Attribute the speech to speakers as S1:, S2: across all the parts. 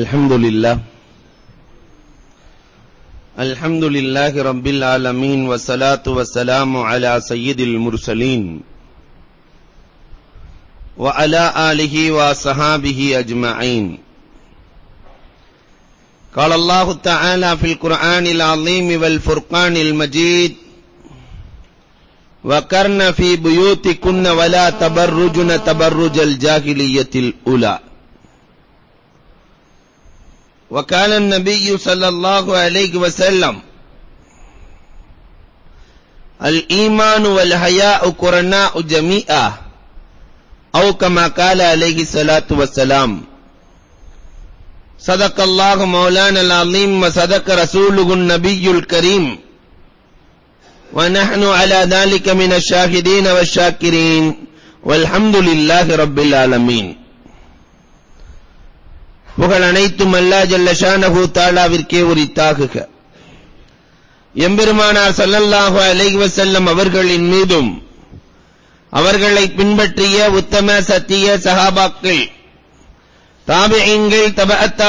S1: الحمد لله. الحمد لله رب العالمين والصلاة والسلام على سيد المرسلين وعلى آله وصحابه أجمعين. قال الله تعالى في القرآن العظيم والفرقان المجيد وكرن في بيوتكن ولا تبرجن تبرج الجاهلية الأولى. وكان النبي صلى الله عليه وسلم الإيمان والحياء قرناء جميعا أو كما قال عليه الصلاة والسلام. صدق الله مولانا العظيم وصدق رسوله النبي الكريم. ونحن على ذلك من الشاهدين والشاكرين. والحمد لله رب العالمين. புகழ் அனைத்தும் அல்லா ஜல்ல ஷானஹு தாலாவிற்கே உரித்தாகுக எம்பெருமானார் சல்லல்லாஹு அலைஹி வஸல்லம் அவர்களின் மீதும் அவர்களை பின்பற்றிய உத்தம சத்திய சஹாபாக்கள் தாபியீன்கள் தபஅத்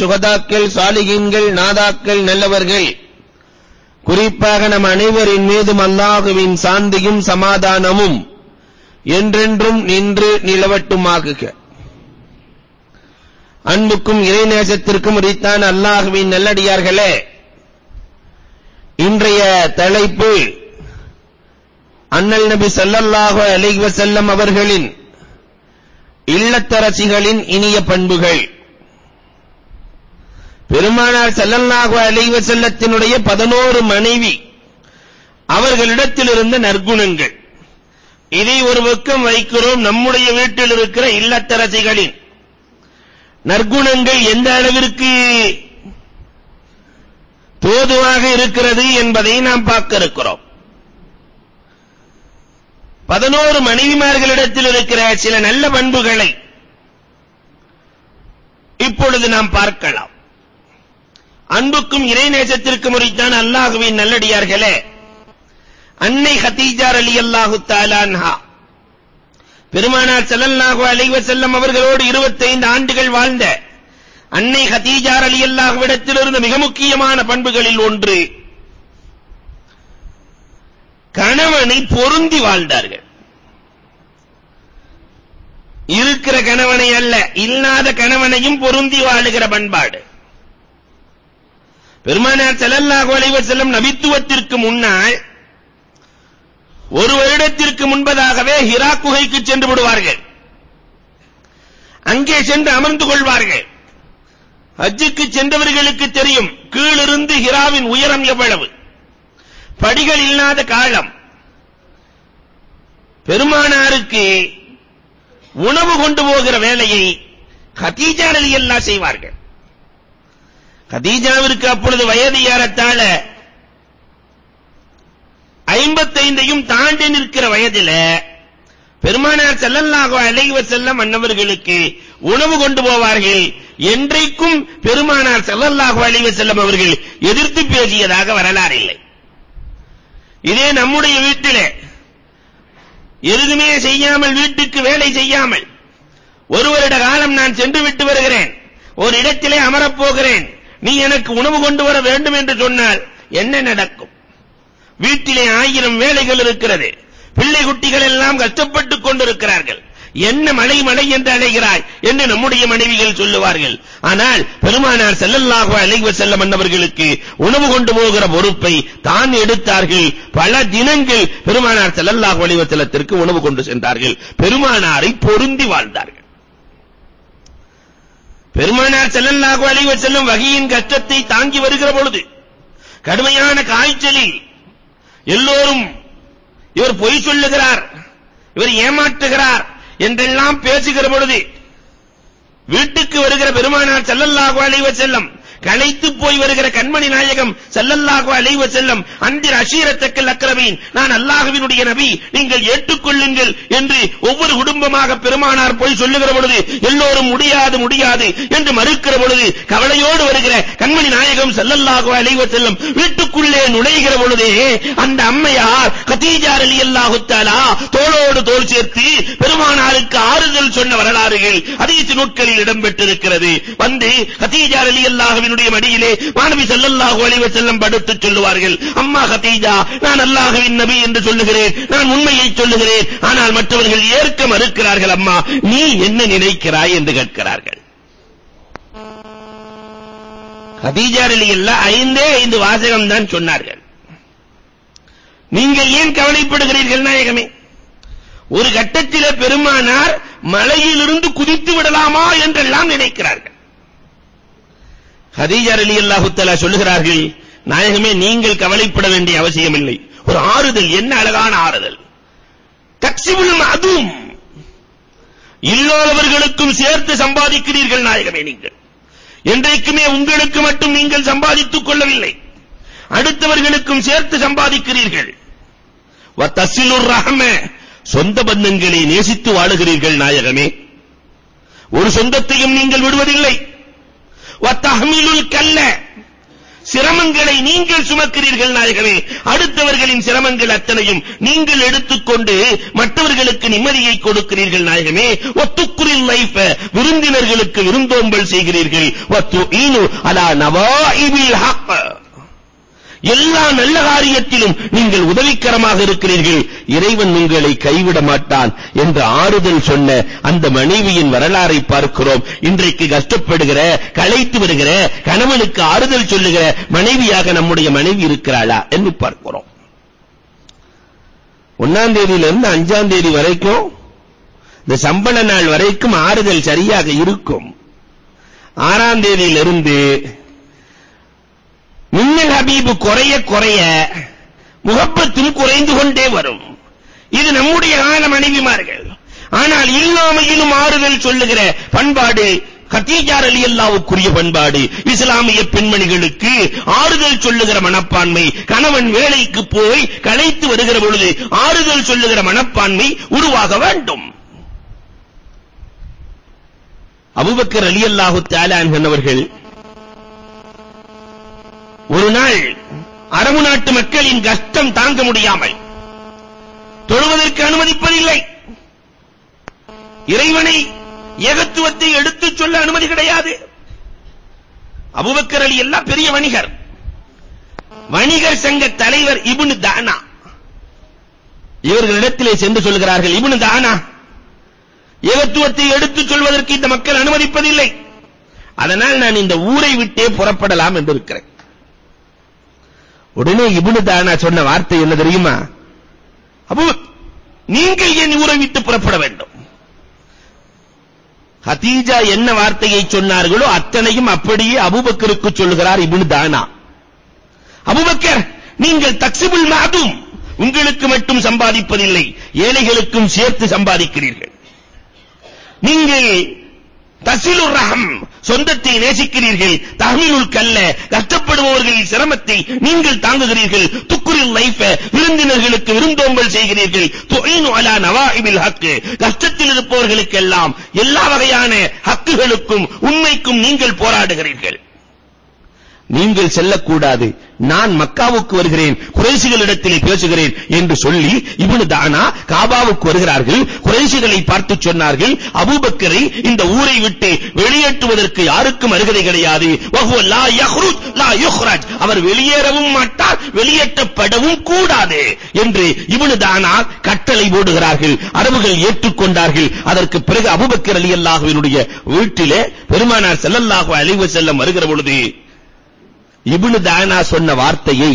S1: சுகதாக்கள் சாலிஹீன்கள் நாதாக்கள் நல்லவர்கள் குறிப்பாக நம் அனைவரின் மீதும் அல்லாஹுவின் சாந்தியும் சமாதானமும் என்றென்றும் நின்று நிலவட்டுமாகுக. அன்புக்கும் இறைநேசத்திற்கும் உரித்தான் அல்லாஹுவின் நல்லடியார்களே இன்றைய தலைப்பு அண்ணல் நபி சல்லல்லாஹு அலைஹி வஸல்லம் அவர்களின் இல்லத்தரசிகளின் இனிய பண்புகள். பெருமானார் ஸல்லல்லாஹு அலைஹி வஸல்லத்தினுடைய 11 மனைவி அவர்களிடத்தில் இருந்த நற்குணங்கள். இதை ஒரு பக்கம் வைக்கிறோம் நம்முடைய வீட்டில் இருக்கிற இல்லத்தரசிகளின் நற்குணங்கள் எந்த அளவிற்கு போதுவாக இருக்கிறது என்பதை நாம் பார்க்க இருக்கிறோம். பதினோரு மனைவிமார்களிடத்தில் இருக்கிற சில நல்ல பண்புகளை இப்பொழுது நாம் பார்க்கலாம். அன்புக்கும் இறை இறைநேசத்திற்கும் முறைத்தான் அல்லாஹுவின் நல்லடியார்களே அன்னை ஹதீஜா அலி அல்லாஹு தாலான்ஹா பெருமானார் ஸல்லல்லாஹு அலைஹி வஸல்லம் அவர்களோடு 25 ஆண்டுகள் வாழ்ந்த அன்னை ஹதீஜா ரலியல்லாஹுவிடத்தில் இருந்த மிக முக்கியமான பண்புகளில் ஒன்று கணவனை பொருந்தி வாழ்ந்தார்கள். இருக்கிற கணவனை அல்ல இல்லாத கணவனையும் பொருந்தி வாழுகிற பண்பாடு. பெருமானார் ஸல்லல்லாஹு அலைஹி வஸல்லம் நபித்துவத்திற்கு முன்னால் ஒரு வருடத்திற்கு முன்பதாகவே ஹிரா குகைக்கு சென்று விடுவார்கள். அங்கே சென்று அமர்ந்து கொள்வார்கள். ஹஜ்ஜுக்கு சென்றவர்களுக்கு தெரியும் கீழிருந்து ஹிராவின் உயரம் எவ்வளவு. படிகள் இல்லாத காலம். பெருமானாருக்கு உணவு கொண்டு போகிற வேலையை கதீஜா ரலியல்லாஹு செய்வார்கள். கதீஜாவிற்கு அப்பொழுது வயது ஏறத்தாழ ஐம்பத்தைந்தையும் தாண்டி நிற்கிற வயதில பெருமானார் செல்லல்லாகோ அலைவ வஸல்லம் அன்னவர்களுக்கு உணவு கொண்டு போவார்கள். என்றைக்கும் பெருமானார் செல்லல்லாகோ அலைஹி செல்லம் அவர்கள் எதிர்த்து பேசியதாக வரலாறு இல்லை. இதே நம்முடைய வீட்டிலே எதுவுமே செய்யாமல் வீட்டுக்கு வேலை செய்யாமல் ஒரு வருட காலம் நான் சென்று விட்டு வருகிறேன். ஒரு இடத்திலே அமரப் போகிறேன். நீ எனக்கு உணவு கொண்டு வர வேண்டும் என்று சொன்னால் என்ன நடக்கும்? வீட்டிலே ஆயிரம் வேலைகள் இருக்கிறது. பிள்ளை குட்டிகள் எல்லாம் கஷ்டப்பட்டுக் கொண்டிருக்கிறார்கள். என்ன மழை மழை என்று அழைகிறாய் என்று நம்முடைய மனைவிகள் சொல்லுவார்கள். ஆனால் பெருமானார் செல்லல்லாக அலைஹி செல்ல மன்னவர்களுக்கு உணவு கொண்டு போகிற பொறுப்பை தான் எடுத்தார்கள். பல தினங்கள் பெருமானார் செல்லல்லாக அழைவ செல்லத்திற்கு உணவு கொண்டு சென்றார்கள். பெருமானாரை பொருந்தி வாழ்ந்தார்கள். பெருமானார் செல்லல்லாக அழைவ செல்லும் வகையின் கஷ்டத்தை தாங்கி வருகிற பொழுது கடுமையான காய்ச்சலில் எல்லோரும் இவர் பொய் சொல்லுகிறார் இவர் ஏமாற்றுகிறார் என்றெல்லாம் பேசுகிற பொழுது வீட்டுக்கு வருகிற பெருமானார் ஸல்லல்லாஹு அலைஹி வஸல்லம் களைத்து போய் வருகிற கண்மணி நாயகம் ஸல்லல்லாஹு அலைஹி வஸல்லம் அந்திர அஷீரத்தக்கல் அக்ரமீன். நான் அல்லாஹ்வினுடைய நபி நீங்கள் ஏற்றுக்கொள்ளுங்கள் என்று ஒவ்வொரு குடும்பமாக பெருமானார் போய் சொல்லுகிற பொழுது எல்லோரும் முடியாது முடியாது என்று மறுக்கிற பொழுது கவலையோடு வருகிற கண்மணி நாயகம் ஸல்லல்லாஹு அலைஹி வஸல்லம் வீட்டுக்குள்ளே நுழைகிற பொழுதே அந்த அம்மையார் கதீஜா ரலியல்லாஹு தஆலா தோளோடு தோள் சேர்த்து பெருமானாருக்கு ஆறுதல் சொன்ன வரலாறுகள் ஹதீஸ் நூட்களில் இடம்பெற்றிருக்கிறது. வந்து கதீஜா ரலியல்லாஹுவினுடைய மடியிலே மாணவி ஸல்லல்லாஹு அலைஹி வஸல்லம் படுத்து சொல்லுவார்கள். அம்மா கதீஜா நான் அல்லாஹ்வின் நபி என்று சொல்லுகிறேன். நான் உண்மையை சொல்லுகிறேன். ஆனால் மற்றவர்கள் ஏற்க மறுக்கிறார்கள் அம்மா. நீ என்ன நினைக்கிறாய்? என்று கேட்கிறார்கள். கதீஜா ரலியல்லாஹு ஐந்தே ஐந்து வாசகம் தான் சொன்னார்கள். நீங்கள் ஏன் கவலைப்படுகிறீர்கள் நாயகமே? ஒரு கட்டத்திலே பெருமானார் மலையிலிருந்து குதித்து விடலாமா? என்றெல்லாம் நினைக்கிறார்கள். ஹதீஜா ரலியல்லாஹு தஆலா சொல்லுகிறார்கள் நாயகமே நீங்கள் கவலைப்பட வேண்டிய அவசியமில்லை. ஒரு ஆறுதல் என்ன அழகான ஆறுதல். தக்சிபுல் மதும் இல்லாதவர்களுக்கும் சேர்த்து சம்பாதிக்கிறீர்கள் நாயகமே நீங்கள். என்றைக்குமே உங்களுக்கு மட்டும் நீங்கள் சம்பாதித்துக் கொள்ளவில்லை. அடுத்தவர்களுக்கும் சேர்த்து சம்பாதிக்கிறீர்கள். வத்தசிலுர் ரஹம. சொந்த பந்தங்களை நேசித்து வாழுகிறீர்கள் நாயகமே. ஒரு சொந்தத்தையும் நீங்கள் விடுவதில்லை. கல்ல. சிரமங்களை நீங்கள் சுமக்கிறீர்கள் நாயகமே. அடுத்தவர்களின் சிரமங்கள் அத்தனையும் நீங்கள் எடுத்துக்கொண்டு மற்றவர்களுக்கு நிம்மதியை கொடுக்கிறீர்கள் நாயகமே. ஒத்துக்குரில் லைஃப் விருந்தினர்களுக்கு விருந்தோம்பல் செய்கிறீர்கள். வத்து ஈனு அலா நவாஇபில் ஹக். எல்லா நல்ல காரியத்திலும் நீங்கள் உதவிக்கரமாக இருக்கிறீர்கள். இறைவன் உங்களை கைவிட மாட்டான் என்று ஆறுதல் சொன்ன அந்த மனைவியின் வரலாறை பார்க்கிறோம். இன்றைக்கு கஷ்டப்படுகிற களைத்து வருகிற கணவனுக்கு ஆறுதல் சொல்லுகிற மனைவியாக நம்முடைய மனைவி இருக்கிறாளா என்று பார்க்கிறோம். ஒன்னாம் தேதியிலிருந்து அஞ்சாம் தேதி வரைக்கும் இந்த சம்பள நாள் வரைக்கும் ஆறுதல் சரியாக இருக்கும். ஆறாம் தேதியிலிருந்து மின்னல் ஹபீபு குறைய குறைய முகப்பத்தும் குறைந்து கொண்டே வரும். இது நம்முடைய கால மனைவிமார்கள். ஆனால் இல்லாமையிலும் ஆறுதல் சொல்லுகிற பண்பாடு கத்தீஜா ரலியல்லாவுக்குரிய பண்பாடு இஸ்லாமிய பெண்மணிகளுக்கு ஆறுதல் சொல்லுகிற மனப்பான்மை கணவன் வேலைக்கு போய் களைத்து வருகிற பொழுது ஆறுதல் சொல்லுகிற மனப்பான்மை உருவாக வேண்டும். அபூபக்கர் ரலியல்லாஹு தஆலா என்பவர்கள் ஒரு நாள் அரபு நாட்டு மக்களின் கஷ்டம் தாங்க முடியாமல் தொழுவதற்கு அனுமதிப்பதில்லை. இறைவனை ஏகத்துவத்தை எடுத்துச் சொல்ல அனுமதி கிடையாது. அபூபக்கர் அலி எல்லாம் பெரிய வணிகர். வணிகர் சங்க தலைவர் இப்னு தானா. இவர்களிடத்திலே சென்று சொல்கிறார்கள் இப்னு தானா ஏகத்துவத்தை எடுத்துச் சொல்வதற்கு இந்த மக்கள் அனுமதிப்பதில்லை. அதனால் நான் இந்த ஊரை விட்டே புறப்படலாம் என்று இருக்கிறேன் உடனே இப்னு தானா சொன்ன வார்த்தை என்ன தெரியுமா? அப்போ நீங்கள் என் ஊரை விட்டு புறப்பட வேண்டும். ஹதீஜா என்ன வார்த்தையை சொன்னார்களோ அத்தனையும் அப்படியே அபூபக்கருக்கு சொல்கிறார் இப்னு தானா. அபூபக்கர் நீங்கள் தக்சிபுல் மாதும் உங்களுக்கு மட்டும் சம்பாதிப்பதில்லை ஏழைகளுக்கும் சேர்த்து சம்பாதிக்கிறீர்கள். நீங்கள் தசிலுர் ரஹம். சொந்தத்தை நேசிக்கிறீர்கள் தஹ்மிலுல் கல்ல. கஷ்டப்படுபவர்களின் சிரமத்தை நீங்கள் தாங்குகிறீர்கள். துக்குரில் லைஃப விருந்தினர்களுக்கு விருந்தோம்பல் செய்கிறீர்கள். துஈனு அலா நவாஇபில் ஹக் கஷ்டத்தில் இருப்பவர்களுக்கெல்லாம் எல்லா வகையான ஹக்குகளுக்கும் உண்மைக்கும் நீங்கள் போராடுகிறீர்கள். நீங்கள் செல்லக்கூடாது. நான் மக்காவுக்கு வருகிறேன் குறைசிகளிடத்திலே பேசுகிறேன் என்று சொல்லி இப்னு தானா காபாவுக்கு வருகிறார்கள். குறைசிகளை பார்த்து சொன்னார்கள் அபூபக்கரை இந்த ஊரை விட்டு வெளியேற்றுவதற்கு யாருக்கும் அருகதை கிடையாது. லா யஹ்ருஜ் லா யுஹ்ரஜ். அவர் வெளியேறவும் மாட்டார் வெளியேற்றப்படவும் கூடாது என்று இப்னு தானா கட்டளை போடுகிறார்கள் அரபுகள் ஏற்றுக்கொண்டார்கள். அதற்கு பிறகு அபூபக்கர் ரலியல்லாஹுவினுடைய வீட்டிலே பெருமானார் ஸல்லல்லாஹு அலைஹி வஸல்லம் வருகிற பொழுது இப்னு தானா சொன்ன வார்த்தையை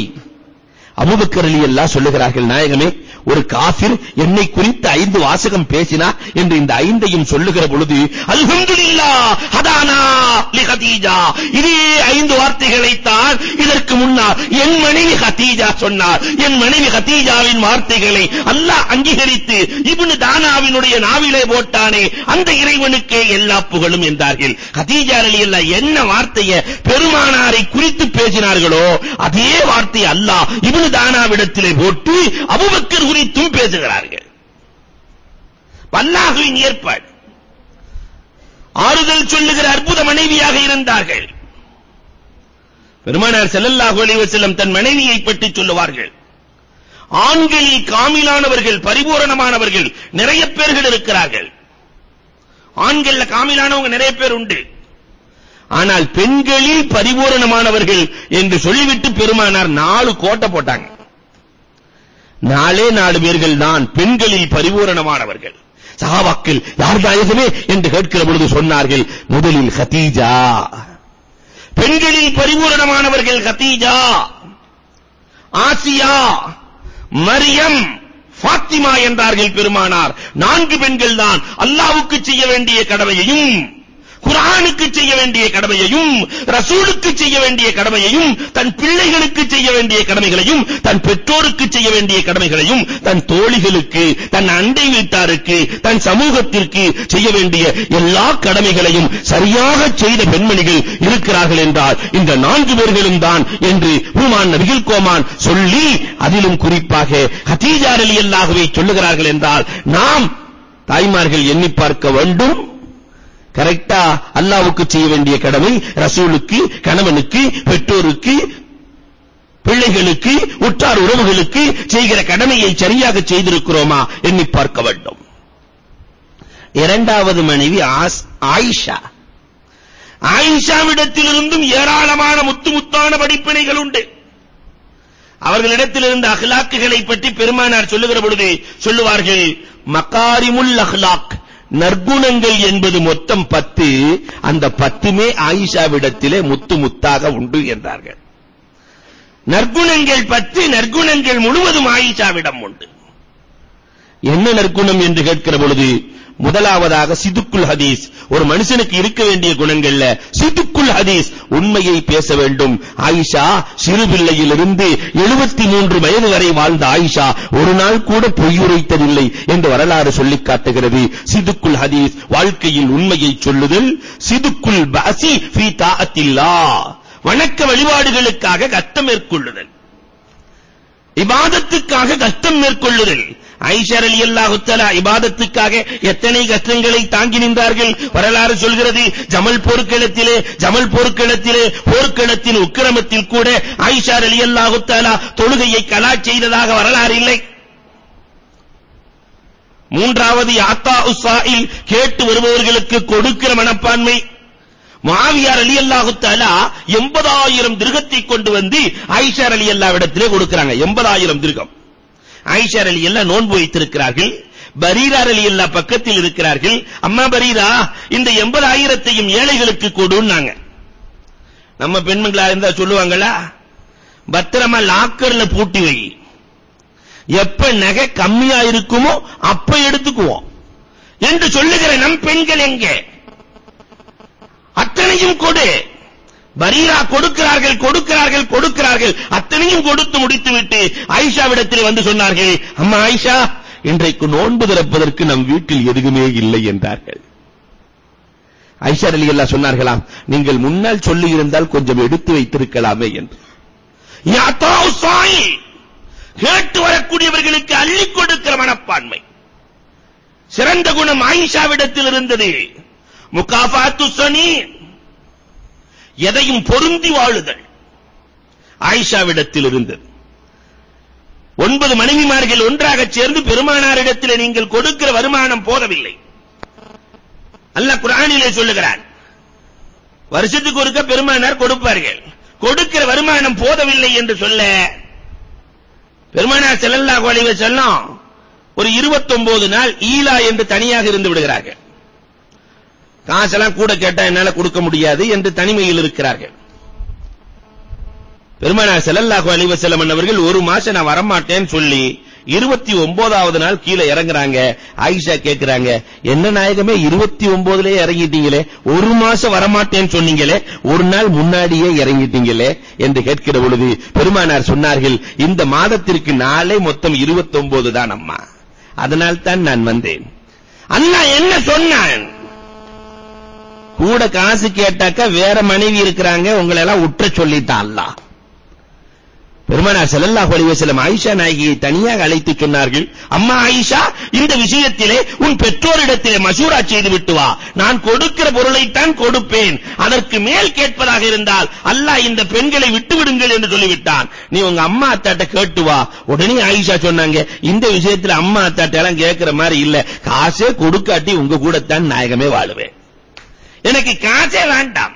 S1: அபுபக்கர் அலி எல்லாம் சொல்லுகிறார்கள் நாயகமே ஒரு காஃபிர் என்னை குறித்து ஐந்து வாசகம் பேசினார் என்று இந்த ஐந்தையும் சொல்லுகிற பொழுது அல்ஹம்துலில்லா ஹதானா லி ஹதீஜா. இதே ஐந்து வார்த்தைகளை தான் இதற்கு முன்னால் என் மனைவி கதீஜா சொன்னார். என் மனைவி கதீஜாவின் வார்த்தைகளை அல்லாஹ் அங்கீகரித்து இப்னு தானாவினுடைய நாவிலே போட்டானே அந்த இறைவனுக்கே எல்லா புகழும் என்றார்கள். கதீஜா ரலியல்லாஹ் என்ன வார்த்தையை பெருமானாரை குறித்து பேசினார்களோ அதே வார்த்தை அல்லாஹ் இப்னு தானாவிடத்திலே போட்டு அபுபக்கர் குறித்தும் பேசுகிறார்கள். அல்லாஹ்வின் ஏற்பாடு. ஆறுதல் சொல்லுகிற அற்புத மனைவியாக இருந்தார்கள். பெருமானார் ஸல்லல்லாஹு அலைஹி வஸல்லம் தன் மனைவியை பற்றி சொல்லுவார்கள். ஆண்களில் காமிலானவர்கள் பரிபூரணமானவர்கள் நிறைய பேர்கள் இருக்கிறார்கள். ஆண்கள்ல காமிலானவங்க நிறைய பேர் உண்டு. ஆனால் பெண்களில் பரிபூரணமானவர்கள் என்று சொல்லிவிட்டு பெருமானார் நாலு கோட்டை போட்டாங்க. நாலே நாலு பேர்கள் தான் பெண்களில் பரிபூரணமானவர்கள். சஹாபாக்கள் யார் நாயகமே என்று கேட்கிற பொழுது சொன்னார்கள் முதலில் கதீஜா பெண்களில் பரிபூரணமானவர்கள் கதீஜா ஆசியா மரியம் ஃபாத்திமா என்றார்கள் பெருமானார். நான்கு பெண்கள் தான் அல்லாஹ்வுக்கு செய்ய வேண்டிய கடமையையும் குர்ஆனுக்கு செய்ய வேண்டிய கடமையையும் ரசூலுக்கு செய்ய வேண்டிய கடமையையும் தன் பிள்ளைகளுக்கு செய்ய வேண்டிய கடமைகளையும் தன் பெற்றோருக்கு செய்ய வேண்டிய கடமைகளையும் தன் தோழிகளுக்கு தன் அண்டை வீட்டாருக்கு தன் சமூகத்திற்கு செய்ய வேண்டிய எல்லா கடமைகளையும் சரியாக செய்த பெண்மணிகள் இருக்கிறார்கள் என்றால் இந்த நான்கு பேர்களும் தான் என்று ஹுமான் நபிகள் கோமான் சொல்லி அதிலும் குறிப்பாக ஹதீஜா ரலியல்லாஹுவை சொல்லுகிறார்கள் என்றால் நாம் தாய்மார்கள் எண்ணி பார்க்க வேண்டும். கரெக்டா அல்லாஹ்வுக்கு செய்ய வேண்டிய கடமை ரசூலுக்கு கணவனுக்கு பெற்றோருக்கு பிள்ளைகளுக்கு உற்றார் உறவுகளுக்கு செய்கிற கடமையை சரியாக செய்திருக்கிறோமா எண்ணி பார்க்க வேண்டும். இரண்டாவது மனைவி ஆயிஷா. ஆயிஷாவிடத்திலிருந்தும் ஏராளமான முத்து முத்தான படிப்பினைகள் உண்டு. அவர்களிடத்திலிருந்து அஹ்லாக்குகளை பற்றி பெருமானார் சொல்லுகிற பொழுது சொல்லுவார்கள் மக்காரிமுல் அஹ்லாக். நற்குணங்கள் என்பது மொத்தம் பத்து. அந்த பத்துமே ஆயிஷாவிடத்திலே முத்து முத்தாக உண்டு என்றார்கள். நற்குணங்கள் பத்து நற்குணங்கள் முழுவதும் ஆயிஷாவிடம் உண்டு. என்ன நற்குணம் என்று கேட்கிற பொழுது முதலாவதாக சிதுக்குல் ஹதீஸ். ஒரு மனுஷனுக்கு இருக்க வேண்டிய குணங்கள்ல சிதுக்குல் ஹதீஸ் உண்மையை பேச வேண்டும். ஆயிஷா சிறு பிள்ளையிலிருந்து 73 வயது வரை வாழ்ந்த ஆயிஷா ஒரு நாள் கூட பொய்யுரைத்ததில்லை என்று வரலாறு சொல்லிக் காட்டுகிறது. சிதுக்குல் ஹதீஸ் வாழ்க்கையில் உண்மையை சொல்லுதல் சிதுக்குல் பசி ஃபீ தாஅத்தில்லா. வணக்க வழிபாடுகளுக்காக கஷ்டம் மேற்கொள்ளுதல். இபாதத்துக்காக கஷ்டம் மேற்கொள்ளுதல். ஐஷா அலி தஆலா இபாதத்துக்காக எத்தனை கஷ்டங்களை தாங்கி நின்றார்கள்? வரலாறு சொல்கிறது ஜமல் போர்க்களத்திலே ஜமல் போர்க்களத்திலே போர்க்களத்தின் உக்கிரமத்தில் கூட ஐஷார் அலி தஆலா தொழுகையை கலா செய்ததாக வரலாறு இல்லை. மூன்றாவது யாத்தா உஸ்ஸாயில் கேட்டு வருபவர்களுக்கு கொடுக்கிற மனப்பான்மை. மாவியார் அலி அல்லாஹு தஆலா 80000 திருகத்தை கொண்டு வந்து ஆயிஷா ரலியல்லாஹ்விடத்திலே கொடுக்கறாங்க. 80000 திருகம். ஆயிஷா ரலியல்லாஹ் நோன்பு வைத்திருக்கிறார்கள். பரீரா ரலியல்லாஹ் பக்கத்தில் இருக்கிறார்கள். அம்மா பரீரா இந்த 80000த்தையும் ஏழைகளுக்கு கொடுன்னாங்க. நம்ம பெண்மங்களா இருந்தா சொல்லுவாங்களா? பத்திரமா லாக்கர்ல பூட்டி வை. எப்ப நகை கம்மியா இருக்குமோ அப்ப எடுத்துக்குவோம். என்று சொல்லுகிற நம் பெண்கள் எங்கே? அத்தனையும் கொடு. பரீரா கொடுக்கிறார்கள் கொடுக்கிறார்கள் கொடுக்கிறார்கள். அத்தனையும் கொடுத்து முடித்துவிட்டு ஆயிஷாவிடத்தில் வந்து சொன்னார்கள் அம்மா ஆயிஷா இன்றைக்கு நோன்பு திறப்பதற்கு நம் வீட்டில் எதுவுமே இல்லை என்றார்கள். ஆயிஷா அல்லா சொன்னார்களாம் நீங்கள் முன்னால் சொல்லி இருந்தால் கொஞ்சம் எடுத்து வைத்திருக்கலாமே என்று. கேட்டு வரக்கூடியவர்களுக்கு அள்ளி கொடுக்கிற மனப்பான்மை. சிறந்த குணம் ஆயிஷாவிடத்தில் இருந்தது. முகாஃபாத்து சனி எதையும் பொருந்தி வாழுதல். ஆயிஷாவிடத்தில் இருந்தது. ஒன்பது மனைவிமார்கள் ஒன்றாக சேர்ந்து பெருமானாரிடத்தில் நீங்கள் கொடுக்கிற வருமானம் போதவில்லை. அல்லாஹ் குர்ஆனிலே சொல்லுகிறான் வருஷத்துக்கு ஒருக்க பெருமானார் கொடுப்பார்கள். கொடுக்கிற வருமானம் போதவில்லை என்று சொல்ல. பெருமானார் ஸல்லல்லாஹு அலைஹி வஸல்லம் ஒரு 29 நாள் ஈலா என்று தனியாக இருந்து விடுகிறார்கள். காசெல்லாம் கூட கேட்டா என்னால கொடுக்க முடியாது என்று தனிமையில் இருக்கிறார்கள். பெருமானார் ஸல்லல்லாஹு அலைஹி வஸல்லம் அவர்கள் ஒரு மாசம் நான் வரமாட்டேன்னு சொல்லி 29வது நாள் கீழே இறங்குறாங்க. ஆயிஷா கேக்குறாங்க என்ன நாயகமே 29லயே இறங்கிட்டீங்களே ஒரு மாசம் வரமாட்டேன்னு சொன்னீங்களே ஒரு நாள் முன்னாடியே இறங்கிட்டீங்களே என்று கேட்கிற பொழுது பெருமானார் சொன்னார்கள் இந்த மாதத்திற்கு நாளே மொத்தம் 29 தான் அம்மா அதனால் தான் நான் வந்தேன். அண்ணா என்ன சொன்னான்? கூட காசு கேட்டாக்க வேற மனைவி இருக்கிறாங்க உங்களை எல்லாம் உற்ற சொல்லிட்டா அல்லாஹ். பெருமானார் ஸல்லல்லாஹு அலைஹி வஸல்லம் ஆயிஷா நாயகியை தனியாக அழைத்து சொன்னார்கள் அம்மா ஆயிஷா இந்த விஷயத்திலே உன் பெற்றோரிடத்திலே மசூரா செய்து விட்டு வா. நான் கொடுக்கிற பொருளை தான் கொடுப்பேன். அதற்கு மேல் கேட்பதாக இருந்தால் அல்லாஹ் இந்த பெண்களை விட்டு விடுங்கள் என்று சொல்லிவிட்டான். நீ உங்க அம்மா அத்தாட்ட கேட்டு வா. உடனே ஆயிஷா சொன்னாங்க இந்த விஷயத்துல அம்மா அத்தாட்ட எல்லாம் கேட்கிற மாதிரி இல்ல. காசே கொடுக்காட்டி உங்க கூட தான் நாயகமே வாழுவேன். எனக்கு காசே வேண்டாம்.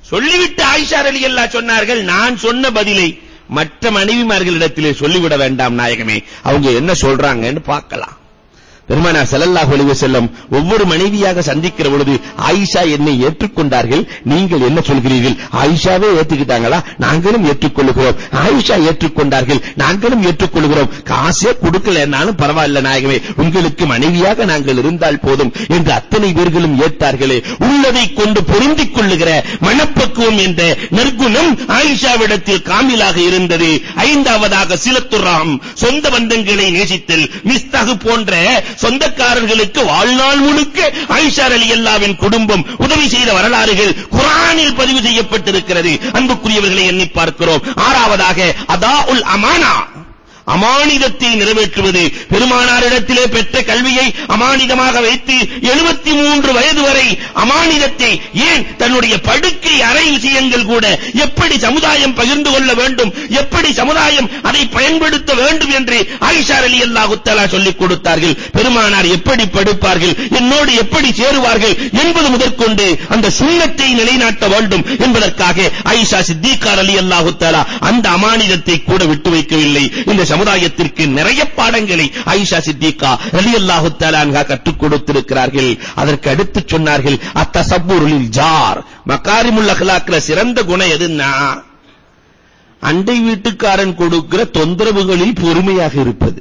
S1: சொல்லிவிட்டு ஆயிஷா ரலியல்லாஹு சொன்னார்கள் நான் சொன்ன பதிலை மற்ற மனைவிமார்களிடத்திலே சொல்லிவிட வேண்டாம் நாயகமே. அவங்க என்ன சொல்றாங்கன்னு பார்க்கலாம். பெருமானார் ஸல்லல்லாஹு அலைஹி வஸல்லம் ஒவ்வொரு மனைவியாக சந்திக்கிற பொழுது ஆயிஷா என்னை ஏற்றுக்கொண்டார்கள். நீங்கள் என்ன சொல்கிறீர்கள்? ஆயிஷாவே ஏற்றுக்கிட்டாங்களா? நாங்களும் ஏற்றுக்கொள்கிறோம் ஆயிஷா ஏற்றுக்கொண்டார்கள். நாங்களும் ஏற்றுக்கொள்கிறோம் காசே கொடுக்கலனாலும் பரவாயில்ல நாயகமே. உங்களுக்கு மனைவியாக நாங்கள் இருந்தால் போதும் என்று அத்தனை பேர்களும் ஏற்றார்களே. உள்ளதை கொண்டு பொருந்திக் கொள்ளுகிற மனப்பக்குவம் என்ற நற்குணம் ஆயிஷாவிடத்தில் காமிலாக இருந்தது. ஐந்தாவதாக சிலத்துராம் சொந்த பந்தங்களை நேசித்தல் மிஸ்தகு போன்ற சொந்தக்காரர்களுக்கு வாழ்நாள் முழுக்க ஆயிஷா ரலியல்லாவின் குடும்பம் உதவி செய்த வரலாறுகள் குர்ஆனில் பதிவு செய்யப்பட்டிருக்கிறது. அன்புக்குரியவர்களை எண்ணி பார்க்கிறோம். ஆறாவதாக அதா உல் அமானா. அமானிதத்தை நிறைவேற்றுவது. பெருமானாரிடத்திலே பெற்ற கல்வியை அமானிதமாக வைத்து 73 வயது வரை அமானிதத்தை ஏன் தன்னுடைய படுக்கை அறை விஷயங்கள் கூட எப்படி சமுதாயம் பகிர்ந்து கொள்ள வேண்டும் எப்படி சமுதாயம் அதை பயன்படுத்த வேண்டும் என்று ஆயிஷா ரலியல்லாஹு தஆலா சொல்லிக் கொடுத்தார்கள். பெருமானார் எப்படி படுப்பார்கள் என்னோடு எப்படி சேருவார்கள் என்பது முதற்கொண்டு அந்த சுண்ணத்தை நிலைநாட்ட வேண்டும் என்பதற்காக ஆயிஷா சித்திகா ரலியல்லாஹு தஆலா அந்த அமானிதத்தை கூட விட்டு வைக்கவில்லை. இந்த சமுதாயத்திற்கு நிறைய பாடங்களை ஆயிஷா சித்திகா ரலியல்லாஹு தஆலா அன்ஹா கற்றுக் கொடுத்திருக்கிறார்கள். அதற்கு அடுத்து சொன்னார்கள் அத்தசப்புருலில் ஜார். மகாரிமுல் அக்லாக்ல சிறந்த குணம் எதுன்னா அண்டை வீட்டுக்காரன் கொடுக்கிற தொந்தரவுகளில் பொறுமையாக இருப்பது.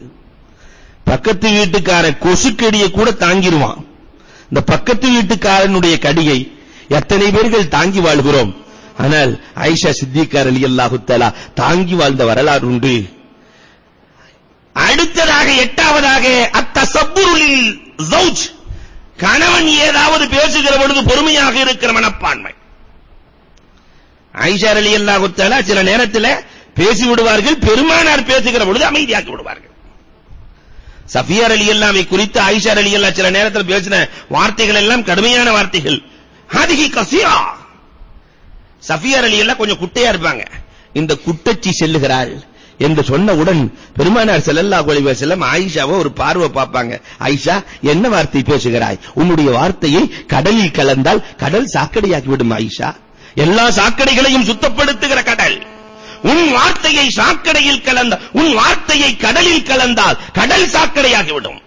S1: பக்கத்து வீட்டுக்காரன் கொசுக்கடியை கூட தாங்கிடுவான் இந்த பக்கத்து வீட்டுக்காரனுடைய கடியை எத்தனை பேர்கள் தாங்கி வாழ்கிறோம்? ஆனால் ஆயிஷா சித்திகா ரலியல்லாஹு தஆலா தாங்கி வாழ்ந்த வரலாறு உண்டு. அடுத்ததாக எட்டாவதாக அத்தசப்புருலில் ஜௌஜ். கணவன் ஏதாவது பேசுகிற பொழுது பொறுமையாக இருக்கிற மனப்பான்மை. ஐஷா ரலியல்லாஹு தஆலா சில நேரத்தில் பேசி விடுவார்கள் பெருமானார் பேசுகிற பொழுது அமைதியாக்கி விடுவார்கள். சஃபியா ரலியல்லாஹை குறித்து ஐஷார் அலி அல்லா சில நேரத்தில் பேசின வார்த்தைகள் எல்லாம் கடுமையான வார்த்தைகள். ஹாதிஹி கசியா சஃபியா எல்லாம் கொஞ்சம் குட்டையா இருப்பாங்க. இந்த குட்டச்சி செல்லுகிறார்கள் என்று சொன்னவுடன் பெருமானார் ஸல்லல்லாஹு அலைஹி வஸல்லம் ஆயிஷாவை ஒரு பார்வை பார்ப்பாங்க. ஆயிஷா என்ன வார்த்தை பேசுகிறாய்? உன்னுடைய வார்த்தையை கடலில் கலந்தால் கடல் சாக்கடையாக்கி விடும் ஆயிஷா. எல்லா சாக்கடைகளையும் சுத்தப்படுத்துகிற கடல். உன் வார்த்தையை சாக்கடையில் கலந்த உன் வார்த்தையை கடலில் கலந்தால் கடல் சாக்கடையாகி விடும்.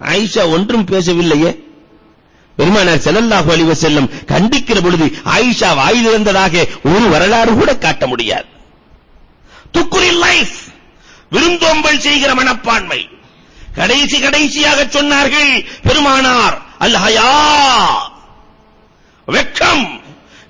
S1: ஆயிஷா ஒன்றும் பேசவில்லையே. பெருமானார் ஸல்லல்லாஹு அலைஹி வஸல்லம் கண்டிக்கிற பொழுது ஆயிஷா வாய் திறந்ததாக ஒரு வரலாறு கூட காட்ட முடியாது. துக்குரில் லைஃப் விருந்தோம்பல் செய்கிற மனப்பான்மை. கடைசி கடைசியாக சொன்னார்கள் பெருமானார் அல் ஹயா வெக்கம்.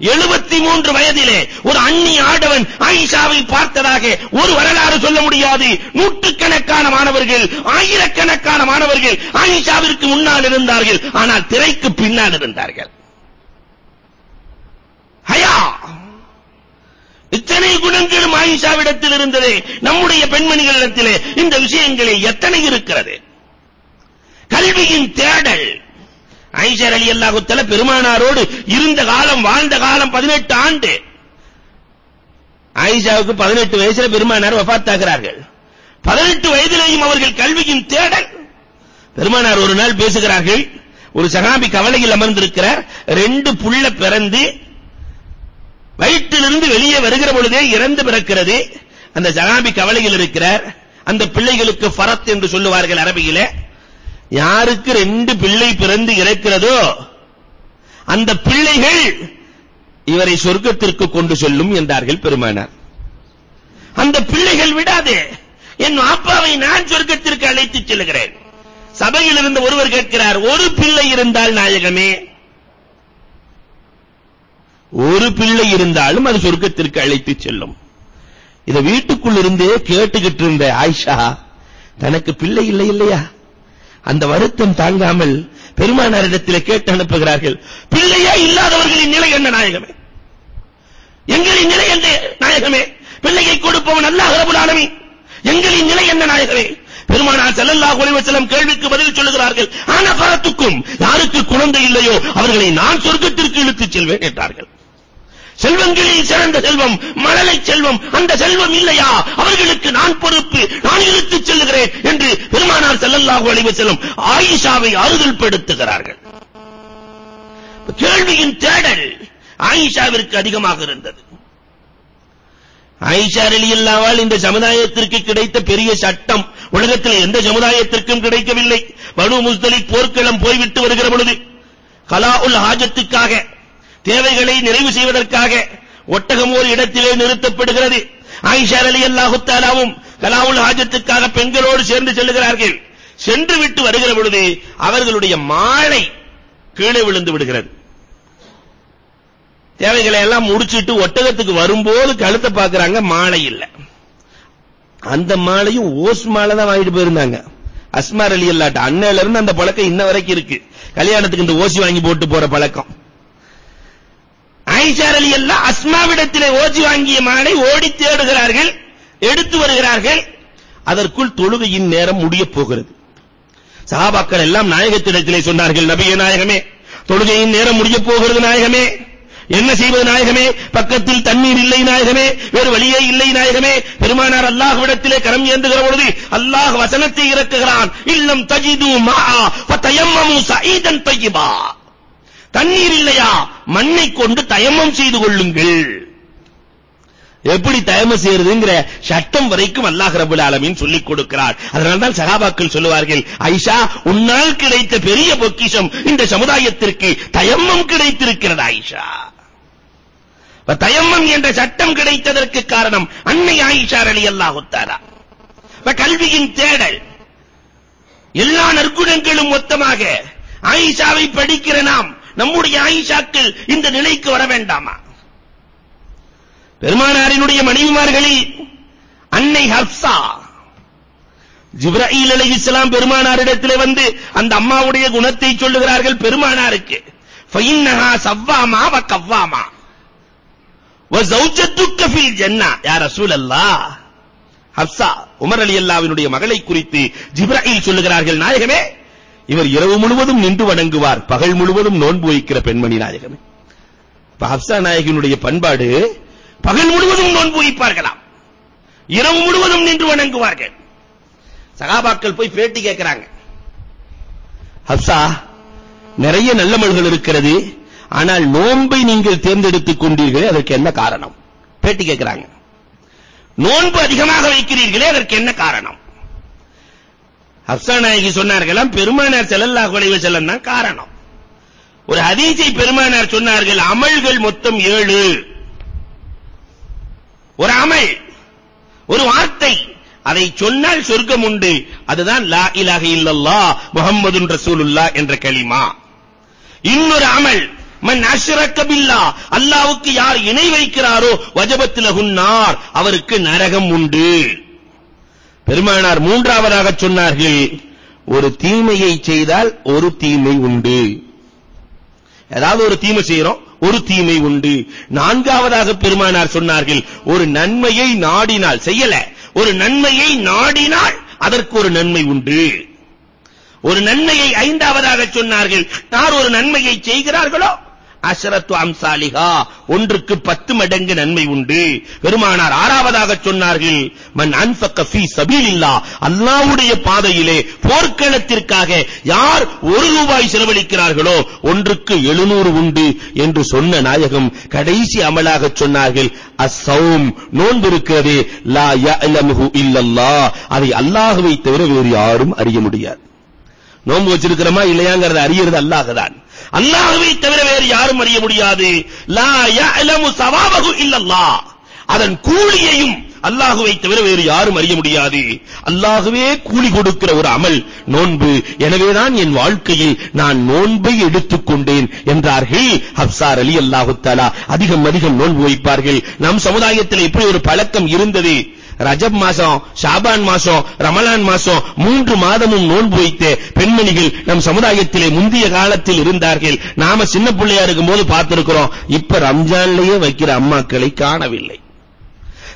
S1: 73 வயதிலே ஒரு அண்ணி ஆடவன் ஆயிஷாவை பார்த்ததாக ஒரு வரலாறு சொல்ல முடியாது. நூற்றுக்கணக்கான மாணவர்கள் ஆயிரக்கணக்கான மாணவர்கள் ஆயிஷாவிற்கு முன்னால் இருந்தார்கள். ஆனால் திரைக்கு பின்னால் இருந்தார்கள். ஹயா. இத்தனை குணங்களும் ஆயிஷாவிடத்தில் இருந்ததே நம்முடைய பெண்மணிகளிடத்திலே. இந்த விஷயங்களே எத்தனை இருக்கிறது? கல்வியின் தேடல். ஐஷர் அலி அல்லாஹுத்தல பெருமானாரோடு இருந்த காலம் வாழ்ந்த காலம் 18 ஆண்டு. ஆயிஷாவுக்கு 18 வயசுல பெருமானார் வஃபாத் ஆகிறார்கள் 18 வயதிலேயும் அவர்கள் கல்வியின் தேடல். பெருமானார் ஒரு நாள் பேசுகிறார்கள். ஒரு சகாபி கவலையில் அமர்ந்திருக்கிறார். ரெண்டு புள்ள பிறந்து வயிற்றிலிருந்து வெளியே வருகிற பொழுதே இறந்து பிறக்கிறது. அந்த ஜனாபி கவலையில் இருக்கிறார். அந்த பிள்ளைகளுக்கு ஃபரத் என்று சொல்லுவார்கள் அரபியிலே. யாருக்கு ரெண்டு பிள்ளை பிறந்து இறக்கிறதோ அந்த பிள்ளைகள் இவரை சொர்க்கத்திற்கு கொண்டு செல்லும் என்றார்கள் பெருமானார். அந்த பிள்ளைகள் விடாதே. என் அப்பாவை நான் சொர்க்கத்திற்கு அழைத்துச் செல்கிறேன் சபையில் இருந்த ஒருவர் கேட்கிறார் ஒரு பிள்ளை இருந்தால் நாயகமே? ஒரு பிள்ளை இருந்தாலும் அது சொர்க்கத்திற்கு அழைத்து செல்லும். இத வீட்டுக்குள்ள இருந்தே கேட்டுக்கிட்டு இருந்த ஆயிஷா தனக்கு பிள்ளை இல்லை இல்லையா? அந்த வருத்தம் தாங்காமல் பெருமானாரிடத்தில் கேட்டு அனுப்புகிறார்கள் பிள்ளையா இல்லாதவர்களின் நிலை என்ன நாயகமே? எங்களின் நிலை என்ன நாயகமே? பிள்ளையை கொடுப்பவன் அல்லாஹ் ரபுல் ஆலமீன். எங்களின் நிலை என்ன நாயகமே? பெருமானார் ஸல்லல்லாஹு அலைஹி வஸல்லம் கேள்விக்கு பதில் சொல்லுகிறார்கள் ஆனா பரத்துக்கும் யாருக்கு குழந்தை இல்லையோ அவர்களை நான் சொர்க்கத்திற்கு இழுத்துச் செல்வேன் என்றார்கள். செல்வங்களில் சிறந்த செல்வம் மழலை செல்வம் அந்த செல்வம் இல்லையா? அவர்களுக்கு நான் பொறுப்பு நான் இழுத்துச் செல்லுகிறேன் என்று பெருமானார் ஸல்லல்லாஹு அலைஹி செல்லும் ஆயிஷாவை அறுதல் படுத்துகிறார்கள். கேள்வியின் தேடல் ஆயிஷாவிற்கு அதிகமாக இருந்தது. ஆயிஷா ரலியல்லாவால் இந்த சமுதாயத்திற்கு கிடைத்த பெரிய சட்டம். உலகத்தில் எந்த சமுதாயத்திற்கும் கிடைக்கவில்லை. பனு முஸ்தலிக் போர்க்களம் போய்விட்டு வருகிற பொழுது கலாஉல் ஹாஜத்துக்காக தேவைகளை நிறைவு செய்வதற்காக ஒட்டகம் ஒரு இடத்திலே நிறுத்தப்படுகிறது. ஆயிஷா ரலியல்லாஹு தஆலாவும் கலாவுல் ஹாஜத்துக்காக பெண்களோடு சேர்ந்து செல்கிறார்கள் சென்று விட்டு வருகிற பொழுது அவர்களுடைய மாலை கீழே விழுந்து விடுகிறது. தேவைகளை எல்லாம் முடிச்சிட்டு ஒட்டகத்துக்கு வரும்போது கழுத்தை பார்க்கறாங்க மாலை இல்ல. அந்த மாலையும் ஓஸ் மாலை தான் வாங்கிட்டு போயிருந்தாங்க. அஸ்மா ரலியல்லாஹு அன்னையில இருந்து அந்த பழக்கம் இன்ன வரைக்கும் இருக்கு. கல்யாணத்துக்கு இந்த ஓசி வாங்கி போட்டு போற பழக்கம். ஆயிஷா ரலியல்லாஹு அஸ்மாவிடத்திலே ஓஜி வாங்கிய மாலை ஓடி தேடுகிறார்கள் எடுத்து வருகிறார்கள். அதற்குள் தொழுகையின் நேரம் முடிய போகிறது. சஹாபாக்கள் எல்லாம் நாயகத்திடத்திலே சொன்னார்கள் நபியே நாயகமே தொழுகையின் நேரம் முடிய போகிறது நாயகமே. என்ன செய்வது நாயகமே? பக்கத்தில் தண்ணீர் இல்லை நாயகமே வேறு வழியே இல்லை நாயகமே. பெருமானார் அல்லாஹ்விடத்திலே கரம் ஏந்துகிற பொழுது அல்லாஹ் வசனத்தை இறக்குகிறான். இல்லம் தஜிது மா ஃபதயம்மமு சஈதன் தய்யிபா. தண்ணீர் இல்லையா? மண்ணை கொண்டு தயமம் செய்து கொள்ளுங்கள். எப்படி தயமம் செய்யறதுங்கிற சட்டம் வரைக்கும் அல்லாஹ் ரப்பல் ஆலமீன் சொல்லிக் கொடுக்கிறார். அதனால தான் சஹாபாக்கள் சொல்லுவார்கள் ஐஷா உன்னால் கிடைத்த பெரிய பொக்கிஷம் இந்த சமுதாயத்திற்கு தயம்மம் கிடைத்திருக்கிறது ஆயிஷா தயம்மம் என்ற சட்டம் கிடைத்ததற்கு காரணம் அன்னை ஆயிஷா ரலியல்லாஹு தஆலா. கல்வியின் தேடல். எல்லா நற்குணங்களும் மொத்தமாக ஆயிஷாவை படிக்கிற நாம் நம்முடைய ஆயிஷாக்கள் இந்த நிலைக்கு வர வேண்டாமா? பெருமானாரினுடைய மனைவிமார்களில் அன்னை ஹப்சா ஜிப்ராயில் அலைஹிஸ்ஸலாம் பெருமானாரிடத்திலே வந்து அந்த அம்மாவுடைய குணத்தை சொல்லுகிறார்கள் பெருமானாருக்கு. ஃபைன்னஹா சவ்வாமா வ கவ்வாமா. வ ஜௌஜத்துக்க ஃபில் ஜன்னா. யா ரசூலல்லாஹ். ஹப்சா உமர் ரலியல்லாஹுவினுடைய மகளை குறித்து ஜிப்ராயில் சொல்லுகிறார்கள். நாயகமே இவர் இரவு முழுவதும் நின்று வணங்குவார். பகல் முழுவதும் நோன்பு வைக்கிற பெண்மணி நாயகமே. இப்ப ஹப்சா நாயகினுடைய பண்பாடு பகல் முழுவதும் நோன்பு வைப்பார்களாம். இரவு முழுவதும் நின்று வணங்குவார்கள். சகாபாக்கள் போய் பேட்டி கேட்கிறாங்க. ஹப்சா நிறைய நல்லமல்கள் இருக்கிறது. ஆனால் நோன்பை நீங்கள் தேர்ந்தெடுத்துக் கொண்டீர்களே அதற்கு என்ன காரணம்? பேட்டி கேட்கிறாங்க. நோன்பு அதிகமாக வைக்கிறீர்களே அதற்கு என்ன காரணம்? ஹப்சா நாயகி சொன்னார்களாம் பெருமானார் ஸல்லல்லாஹு அலைஹி வஸல்லம் தான் காரணம். ஒரு ஹதீஸை பெருமானார் சொன்னார்கள் அமல்கள் மொத்தம் ஏழு. ஒரு அமல் ஒரு வார்த்தை அதை சொன்னால் சொர்க்கம் உண்டு. அதுதான் லா இலாஹ இல்லல்லாஹ் முஹம்மதுன் ரசூலுல்லாஹ் என்ற கலிமா இன்னொரு அமல் மன் அஷ்ரக்க பில்லாஹ் அல்லாஹ்வுக்கு யார் இணை வைக்கிறாரோ வஜபத் லஹுன்னார் அவருக்கு நரகம் உண்டு. பெருமானார் மூன்றாவதாக சொன்னார்கள் ஒரு தீமையை செய்தால் ஒரு தீமை உண்டு. ஏதாவது ஒரு தீமை செய்யறோம் ஒரு தீமை உண்டு. நான்காவதாக பெருமானார் சொன்னார்கள் ஒரு நன்மையை நாடினால் செய்யல ஒரு நன்மையை நாடினால் அதற்கு ஒரு நன்மை உண்டு. ஒரு நன்மையை ஐந்தாவதாக சொன்னார்கள் யார் ஒரு நன்மையை செய்கிறார்களோ அஷரத்து அம்சாலிகா. ஒன்றுக்கு பத்து மடங்கு நன்மை உண்டு. பெருமானார் ஆறாவதாக சொன்னார்கள் மன் அன்ஃபக ஃபீ சபீலில்லா. அல்லாஹ்வுடைய பாதையிலே போர்க்களத்திற்காக யார் ஒரு ரூபாய் செலவழிக்கிறார்களோ ஒன்றுக்கு எழுநூறு உண்டு என்று சொன்ன நாயகம் கடைசி அமலாக சொன்னார்கள் அஸ்ஸௌம் நோன்பு இருக்கிறதே லா யஅலமுஹு இல்லல்லாஹ் அதை அல்லாஹ்வை தவிர வேறு யாரும் அறிய முடியாது. நோன்பு வச்சிருக்கிறோமா இல்லையாங்கிறத அறியறது அல்லாஹ் தான் அல்லாஹ்வை தவிர வேறு யாரும் அறிய முடியாது. லா யஅலமு சவாபஹு இல்லல்லாஹ். அதன் கூலியையும் அல்லாஹுவை தவிர வேறு யாரும் அறிய முடியாது. அல்லாஹுவே கூலி கொடுக்கிற ஒரு அமல் நோன்பு. எனவேதான் என் வாழ்க்கையில் நான் நோன்பை எடுத்துக்கொண்டேன் என்றார்கள் ஹப்சார் அலி அல்லாஹு தாலா அதிகம் அதிகம் நோன்பு வைப்பார்கள். நம் சமுதாயத்தில் இப்படி ஒரு பழக்கம் இருந்தது. ரஜப் மாசம் ஷாபான் மாசம் ரமலான் மாசம் மூன்று மாதமும் நோன்பு வைத்து பெண்மணிகள் நம் சமுதாயத்திலே முந்திய காலத்தில் இருந்தார்கள். நாம சின்ன பிள்ளையா இருக்கும்போது பார்த்திருக்கிறோம். இப்ப ரம்ஜான்லயே வைக்கிற அம்மாக்களை காணவில்லை.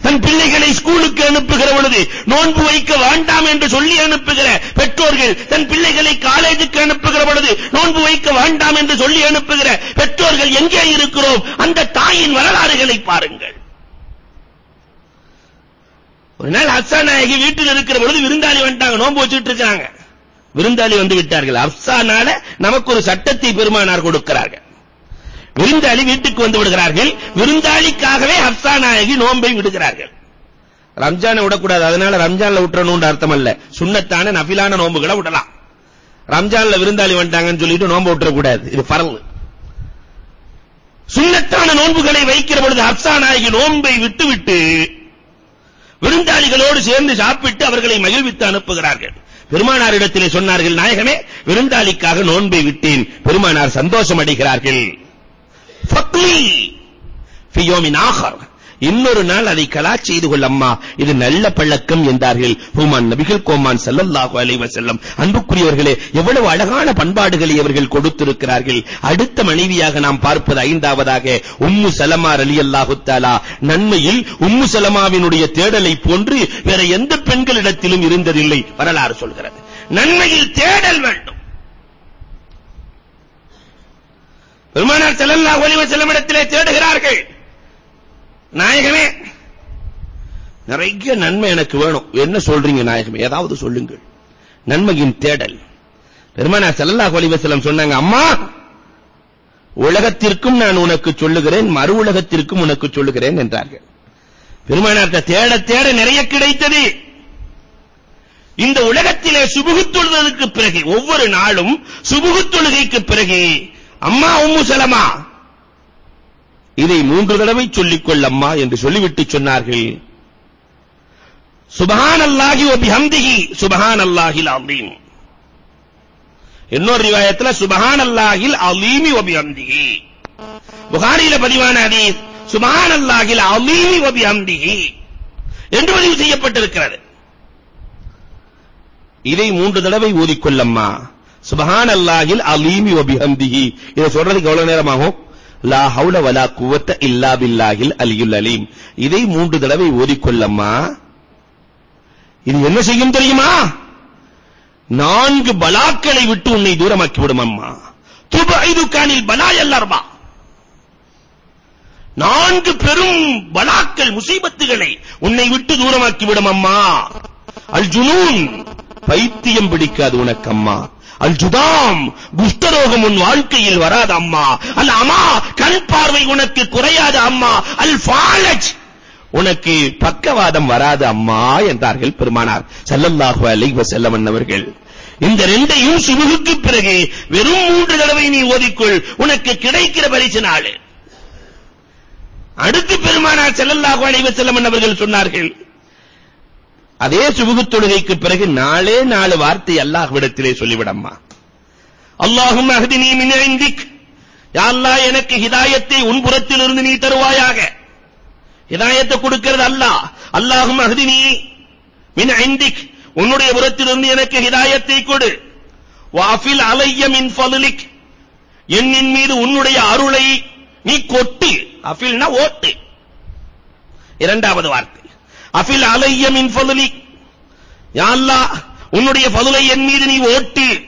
S1: தன் பிள்ளைகளை ஸ்கூலுக்கு அனுப்புகிற பொழுது நோன்பு வைக்க வேண்டாம் என்று சொல்லி அனுப்புகிற பெற்றோர்கள் தன் பிள்ளைகளை காலேஜுக்கு அனுப்புகிற பொழுது நோன்பு வைக்க வேண்டாம் என்று சொல்லி அனுப்புகிற பெற்றோர்கள் எங்கே இருக்கிறோம்? அந்த தாயின் வரலாறுகளை பாருங்கள். ஒரு நாள் அப்சா நாயகி வீட்டில் இருக்கிற பொழுது விருந்தாளி வந்துட்டாங்க. நோன்பு வச்சுட்டு இருக்காங்க விருந்தாளி வந்து விட்டார்கள். அப்சானால நமக்கு ஒரு சட்டத்தை பெருமானார் கொடுக்கிறார்கள். விருந்தாளி வீட்டுக்கு வந்து விடுகிறார்கள். விருந்தாளிக்காகவே அப்சா நாயகி நோன்பை விடுகிறார்கள். ரம்ஜானை விடக்கூடாது. அதனால ரம்ஜான்ல விட்டுறணும்னு அர்த்தம் அல்ல. சுண்ணத்தான நபிலான நோன்புகளை விடலாம். ரம்ஜான்ல விருந்தாளி வந்துட்டாங்கன்னு சொல்லிட்டு நோன்பு விட்டுறக்கூடாது. இது பரவு சுண்ணத்தான நோன்புகளை வைக்கிற பொழுது அப்சா நாயகி நோன்பை விட்டுவிட்டு விருந்தாளிகளோடு சேர்ந்து சாப்பிட்டு அவர்களை மகிழ்வித்து அனுப்புகிறார்கள். பெருமானாரிடத்திலே சொன்னார்கள் நாயகமே விருந்தாளிக்காக நோன்பை விட்டேன். பெருமானார் சந்தோஷம் அடைகிறார்கள் ஃபக்லி ஃபியோமின் ஆகர் இன்னொரு நாள் அதை கலா செய்து கொள் அம்மா. இது நல்ல பழக்கம் என்றார்கள். ஹுமான் நபிகள் கோமான் சல்லல்லாஹு அலைஹி வஸல்லம். அன்புக்குரியவர்களே எவ்வளவு அழகான பண்பாடுகளை அவர்கள் கொடுத்திருக்கிறார்கள். அடுத்த மனைவியாக நாம் பார்ப்பது ஐந்தாவதாக உம்மு சலமா ரலியல்லாஹு தஆலா. நன்மையில் உம்மு சலமாவினுடைய தேடலை போன்று வேற எந்த பெண்களிடத்திலும் இருந்ததில்லை. வரலாறு சொல்கிறது. நன்மையில் தேடல் வேண்டும். பெருமானார் ஸல்லல்லாஹு அலைஹி வஸல்லம் இடத்திலே தேடுகிறார்கள். நாயகமே நிறைய நன்மை எனக்கு வேணும். என்ன சொல்றீங்க நாயகமே? ஏதாவது சொல்லுங்கள். நன்மையின் தேடல். பெருமானா ஸல்லல்லாஹு அலைஹி வஸல்லம் சொன்னாங்க அம்மா உலகத்திற்கும் நான் உனக்கு சொல்லுகிறேன் மறு உலகத்திற்கும் உனக்கு சொல்லுகிறேன் என்றார்கள். பெருமானார் தேட தேட நிறைய கிடைத்தது. இந்த உலகத்திலே சுபுகு தொழுவதற்கு பிறகு ஒவ்வொரு நாளும் சுபுகு தொழுகைக்கு பிறகு அம்மா உம்மு சலமா இதை மூன்று தடவை சொல்லிக்கொள் அம்மா என்று சொல்லிவிட்டு சொன்னார்கள். சுபஹானல்லாஹி வ பிஹம்திஹி சுபஹானல்லாஹில் அலீம். இன்னொரு ரிவாயத்துல சுபஹானல்லாஹில் அலீமி வ பிஹம்திஹி. புகாரியில பதிவான ஹதீஸ் சுபஹானல்லாஹில் அலீமி வ பிஹம்திஹி என்று பதிவு செய்யப்பட்டிருக்கிறது. இதை மூன்று தடவை ஓதிக்கொள்ளம்மா சுபஹானல்லாஹில் அலீமி வ பிஹம்திஹி. இதை சொல்றதுக்கு எவ்வளவு நேரம் ஆகும் லா ஹவுல வலா குவத்த இல்லா பில்லாஹில் அலியுல் அலீம். இதை மூன்று தடவை ஓதிக்கொள்ளம்மா. இது என்ன செய்யும் தெரியுமா? நான்கு பலாக்களை விட்டு உன்னை தூரமாக்கி விடும் அம்மா துபைது கானில் பலாயல் நான்கு பெரும் பலாக்கள் முசீபத்துகளை உன்னை விட்டு தூரமாக்கி விடும் அம்மா அல் ஜுனூன் பைத்தியம் பிடிக்காது உனக்கு அம்மா அல்ஜுதாம் குஷ்டரோகம் உன் வாழ்க்கையில் வராது அம்மா. அல் அம்மா கண் பார்வை உனக்கு குறையாது அம்மா. அல் ஃபாலஜ் உனக்கு பக்கவாதம் வராது அம்மா என்றார்கள் பெருமானார். சல்லல்லாஹு அலைஹி வஸல்லம் அவர்கள் இந்த ரெண்டையும் சுபுகுக்கு பிறகு வெறும் மூன்று தடவை நீ ஓதிக்கொள். உனக்கு கிடைக்கிற பரிசு நாள். அடுத்து பெருமானார் ஸல்லல்லாஹு அலைஹி வஸல்லம் அவர்கள் சொன்னார்கள் அதே சுபுகு தொழுகைக்கு பிறகு நாளே நாலு வார்த்தை அல்லாஹ்விடத்திலே சொல்லிவிடம்மா. அல்லாஹும் அஹ்தினி மின் இந்திக் யா அல்லாஹ் எனக்கு ஹிதாயத்தை உன் புறத்திலிருந்து நீ தருவாயாக. ஹிதாயத்தை கொடுக்கிறது அல்லாஹ். அல்லாஹும் அஹ்தினி மின் இந்திக் உன்னுடைய புறத்திலிருந்து எனக்கு ஹிதாயத்தை கொடு. வாஃபில் அலைய மின் ஃபضلிக் என்னின் மீது உன்னுடைய அருளை நீ கொட்டு. அஃபில்னா ஓட்டு. இரண்டாவது வார்த்தை. அஃபில் அலைய மின் ஃபதுலி. யா அல்லாஹ் உன்னுடைய ஃபதுலை என் மீது நீ ஓட்டு.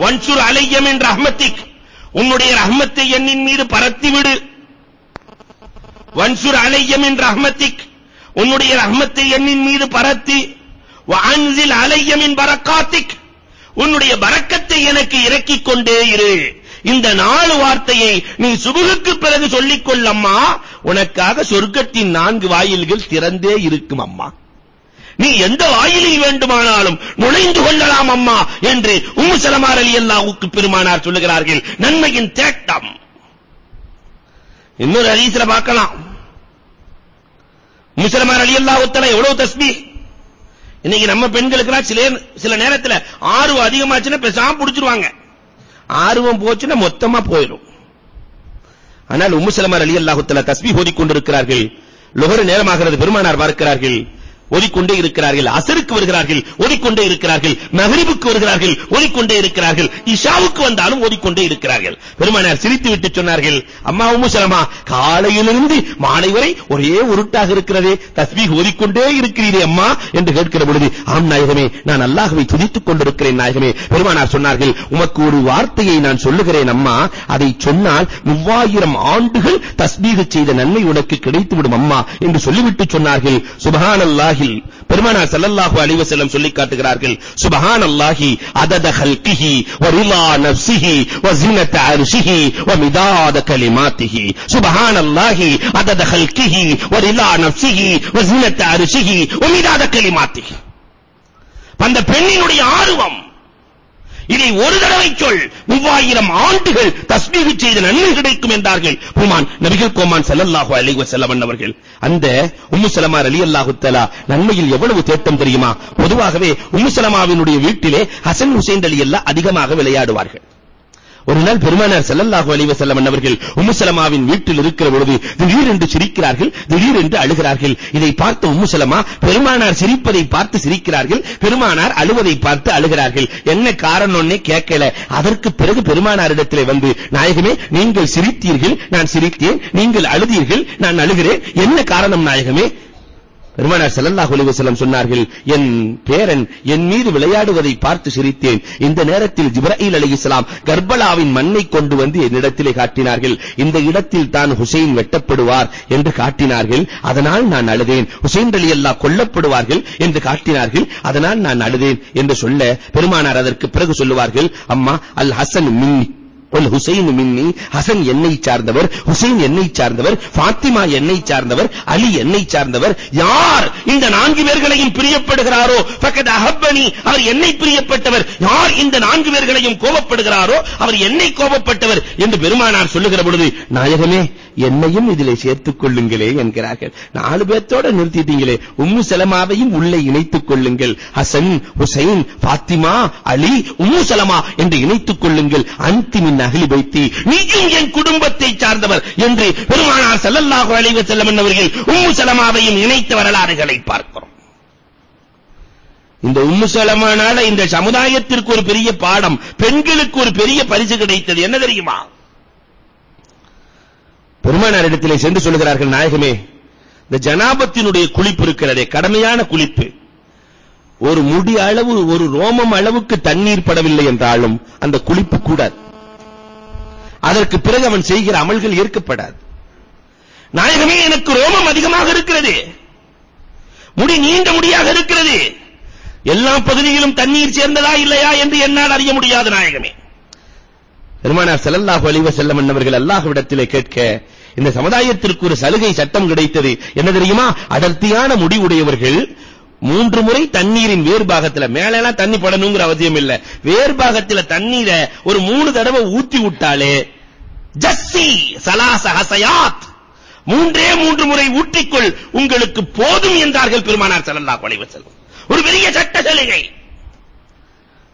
S1: வன்சுர் அலைய மின் ரஹ்மத்திக். உன்னுடைய ரஹ்மத்தை என்னின் மீது பரத்தி விடு வன்சுர் அலைய மின் ரஹ்மத்திக். உன்னுடைய ரஹமத்தை என்னின் மீது பரத்தி. வான்சில் அலைய மின் பரக்காத்திக். உன்னுடைய பரக்கத்தை எனக்கு இறக்கிக் கொண்டே இரு. இந்த நாலு வார்த்தையை நீ சுபுகுக்கு பிறகு சொல்லிக் கொள்ளம்மா உனக்காக சொர்க்கத்தின் நான்கு வாயில்கள் திறந்தே இருக்கும் அம்மா நீ எந்த வாயிலில் வேண்டுமானாலும் நுழைந்து கொள்ளலாம் அம்மா என்று உம்மு சலமா ரலியல்லாஹுக்கு பெருமானார் சொல்லுகிறார்கள். நன்மையின் தேட்டம். இன்னொரு ஹதீஸ்ல பார்க்கலாம். உம்மு அலி அல்லா தஆலா எவ்வளவு தஸ்பி? இன்னைக்கு நம்ம பெண்களுக்கு சில சில நேரத்துல ஆர்வம் அதிகமாச்சுன்னா பேசாம புடிச்சிருவாங்க. ஆர்வம் போச்சுன்னா மொத்தமா போயிடும். ஆனால் உம்மு சலமா ரலியல்லாஹு தஆலா தஸ்பீஹ் ஓதிக் கொண்டிருக்கிறார்கள் லுஹர் நேரமாகிறது பெருமானார் பார்க்கிறார்கள். ஓடிக்கொண்டே இருக்கிறார்கள் அசருக்கு வருகிறார்கள் ஓடிக்கொண்டே இருக்கிறார்கள் மகரிபுக்கு வருகிறார்கள் ஓடிக்கொண்டே இருக்கிறார்கள் இஷாவுக்கு வந்தாலும் ஓடிக்கொண்டே இருக்கிறார்கள். பெருமானார் சிரித்து விட்டு சொன்னார்கள் அம்மா உம்மு சலமா காலையிலிருந்து மாலை வரை ஒரே உருட்டாக இருக்கிறதே தஸ்பீஹ் ஓடிக்கொண்டே இருக்கிறீரே அம்மா என்று கேட்கிற பொழுது ஆம் நாயகமே நான் அல்லாஹ்வை துதித்துக் கொண்டிருக்கிறேன் நாயகமே. பெருமானார் சொன்னார்கள் உமக்கு ஒரு வார்த்தையை நான் சொல்லுகிறேன் அம்மா அதை சொன்னால் மூவாயிரம் ஆண்டுகள் தஸ்பீஹ் செய்த நன்மை உனக்கு கிடைத்துவிடும் அம்மா என்று சொல்லிவிட்டு சொன்னார்கள். சுபஹானல்லாஹ் சுபஹானல்லாஹி பெருமானார் ஸல்லல்லாஹு அலைஹி வஸல்லம் சொல்லி காட்டுகிறார்கள் சுபஹானல்லாஹி அதத ஹல்கிஹி வ ரிலா நஃப்ஸிஹி வ ஜினத அர்ஷிஹி வ மிதாத கலிமாத்திஹி. சுபஹானல்லாஹி அதத ஹல்கிஹி வ ரிலா நஃப்ஸிஹி வ ஜினத அர்ஷிஹி வ மிதாத கலிமாத்திஹி. அந்த பெண்ணினுடைய ஆர்வம் இதை ஒரு தடவை சொல். மூவாயிரம் ஆண்டுகள் தஸ்பீஹ் செய்த நன்மை கிடைக்கும் என்றார்கள். பெருமான் நபிகள் கோமான் ஸல்லல்லாஹு அலைஹி வஸல்லம் அவர்கள். அந்த உம்மு சலமா ரலியல்லாஹு தஆலா நன்மையில் எவ்வளவு தேட்டம் தெரியுமா? பொதுவாகவே உம்மு சலமாவினுடைய வீட்டிலே ஹசன் ஹுசைன் ரலியல்லாஹு அதிகமாக விளையாடுவார்கள். ஒரு நாள் பெருமானார் செல்லல்லாஹு அலைஹி வஸல்லம் அவர்கள் உம்மு சலமாவின் வீட்டில் இருக்கிற பொழுது திடீரென்று சிரிக்கிறார்கள் திடீரென்று அழுகிறார்கள். இதை பார்த்த உம்மு சலமா பெருமானார் சிரிப்பதை பார்த்து சிரிக்கிறார்கள் பெருமானார் அழுவதை பார்த்து அழுகிறார்கள். என்ன காரணம்னே கேட்கல. அதற்கு பிறகு பெருமானாரிடத்திலே வந்து நாயகமே நீங்கள் சிரித்தீர்கள் நான் சிரித்தேன் நீங்கள் அழுதீர்கள் நான் அழுகிறேன். என்ன காரணம் நாயகமே? பெருமானார் ஸல்லல்லாஹு அலைஹி வஸல்லம் சொன்னார்கள் என் பேரன் என் மீது விளையாடுவதை பார்த்து சிரித்தேன். இந்த நேரத்தில் ஜிப்ராயில் அலைஹிஸ்ஸலாம் கர்பலாவின் மண்ணை கொண்டு வந்து என்னிடத்திலே காட்டினார்கள். இந்த இடத்தில் தான் ஹுசைன் வெட்டப்படுவார் என்று காட்டினார்கள். அதனால் நான் அழுதேன். ஹுசைன் ரலியல்லாஹ் கொல்லப்படுவார்கள் என்று காட்டினார்கள். அதனால் நான் அழுதேன் என்று சொல்ல பெருமானார் அதற்கு பிறகு சொல்லுவார்கள் அம்மா அல் ஹசன் மின்னி. வல் ஹுசைன் மின்னி ஹசன் என்னை சார்ந்தவர் ஹுசைன் என்னை சார்ந்தவர் ஃபாத்திமா என்னை சார்ந்தவர் அலி என்னை சார்ந்தவர். யார் இந்த நான்கு பேர்களையும் பிரியப்படுகிறாரோ? ஃபக்கத் அஹப்பனி அவர் என்னை பிரியப்பட்டவர். யார் இந்த நான்கு பேர்களையும் கோபப்படுகிறாரோ அவர் என்னை கோபப்பட்டவர் என்று பெருமானார் சொல்லுகிற பொழுது நாயகமே என்னையும் இதிலே சேர்த்துக் கொள்ளுங்களே என்கிறார்கள். நாலு பேர்த்தோட நிறுத்திட்டீங்களே உம்மு சலமாவையும் உள்ளே இணைத்துக் கொள்ளுங்கள். Hasan Hussain Fatima Ali Umm Salama என்று இணைத்துக் கொள்ளுங்கள். அந்திமின் அகலி வைத்தி நீயும் என் குடும்பத்தை சார்ந்தவர் என்று பெருமானார் ஸல்லல்லாஹு அலைஹி வஸல்லம் அவர்கள் உம்மு சலமாவையும் இணைத்த வரலாறுகளை பார்க்கிறோம். இந்த உம்மு சலமானால இந்த சமுதாயத்திற்கு ஒரு பெரிய பாடம் பெண்களுக்கு ஒரு பெரிய பரிசு கிடைத்தது. என்ன தெரியுமா? பெருமானார் இடத்திலே சென்று சொல்கிறார்கள் நாயகமே இந்த ஜனாபத்தினுடைய குளிப்பு இருக்கிறதே கடமையான குளிப்பு. ஒரு முடி அளவு ஒரு ரோமம் அளவுக்கு தண்ணீர் படவில்லை என்றாலும் அந்த குளிப்பு கூடாது. அதற்கு பிறகு அவன் செய்கிற அமல்கள் ஏற்கப்படாது. நாயகமே எனக்கு ரோமம் அதிகமாக இருக்கிறது. முடி நீண்ட முடியாக இருக்கிறது. எல்லா பகுதியிலும் தண்ணீர் சேர்ந்ததா இல்லையா என்று என்னால் அறிய முடியாது நாயகமே. பெருமானார் செல்லல்லாஹு அலைஹி செல்லம் என்பவர்கள் அல்லாஹ்விடத்திலே கேட்க இந்த சமுதாயத்திற்கு ஒரு சலுகை சட்டம் கிடைத்தது. என்ன தெரியுமா? அடர்த்தியான முடி உடையவர்கள் மூன்று முறை தண்ணீரின் வேர்பாகத்துல மேல எல்லாம் தண்ணி படணுங்கிற அவசியம் இல்ல. வேர்பாகத்துல தண்ணீரை ஒரு மூணு தடவை ஊத்தி விட்டாலே ஜஸ்ஸி சலாச ஹசயாத் மூன்றே மூன்று முறை ஊற்றிக்கொள் உங்களுக்கு போதும் என்றார்கள் பெருமானார் ஸல்லல்லாஹு அலைஹி வஸல்லம். ஒரு பெரிய சட்ட சலுகை.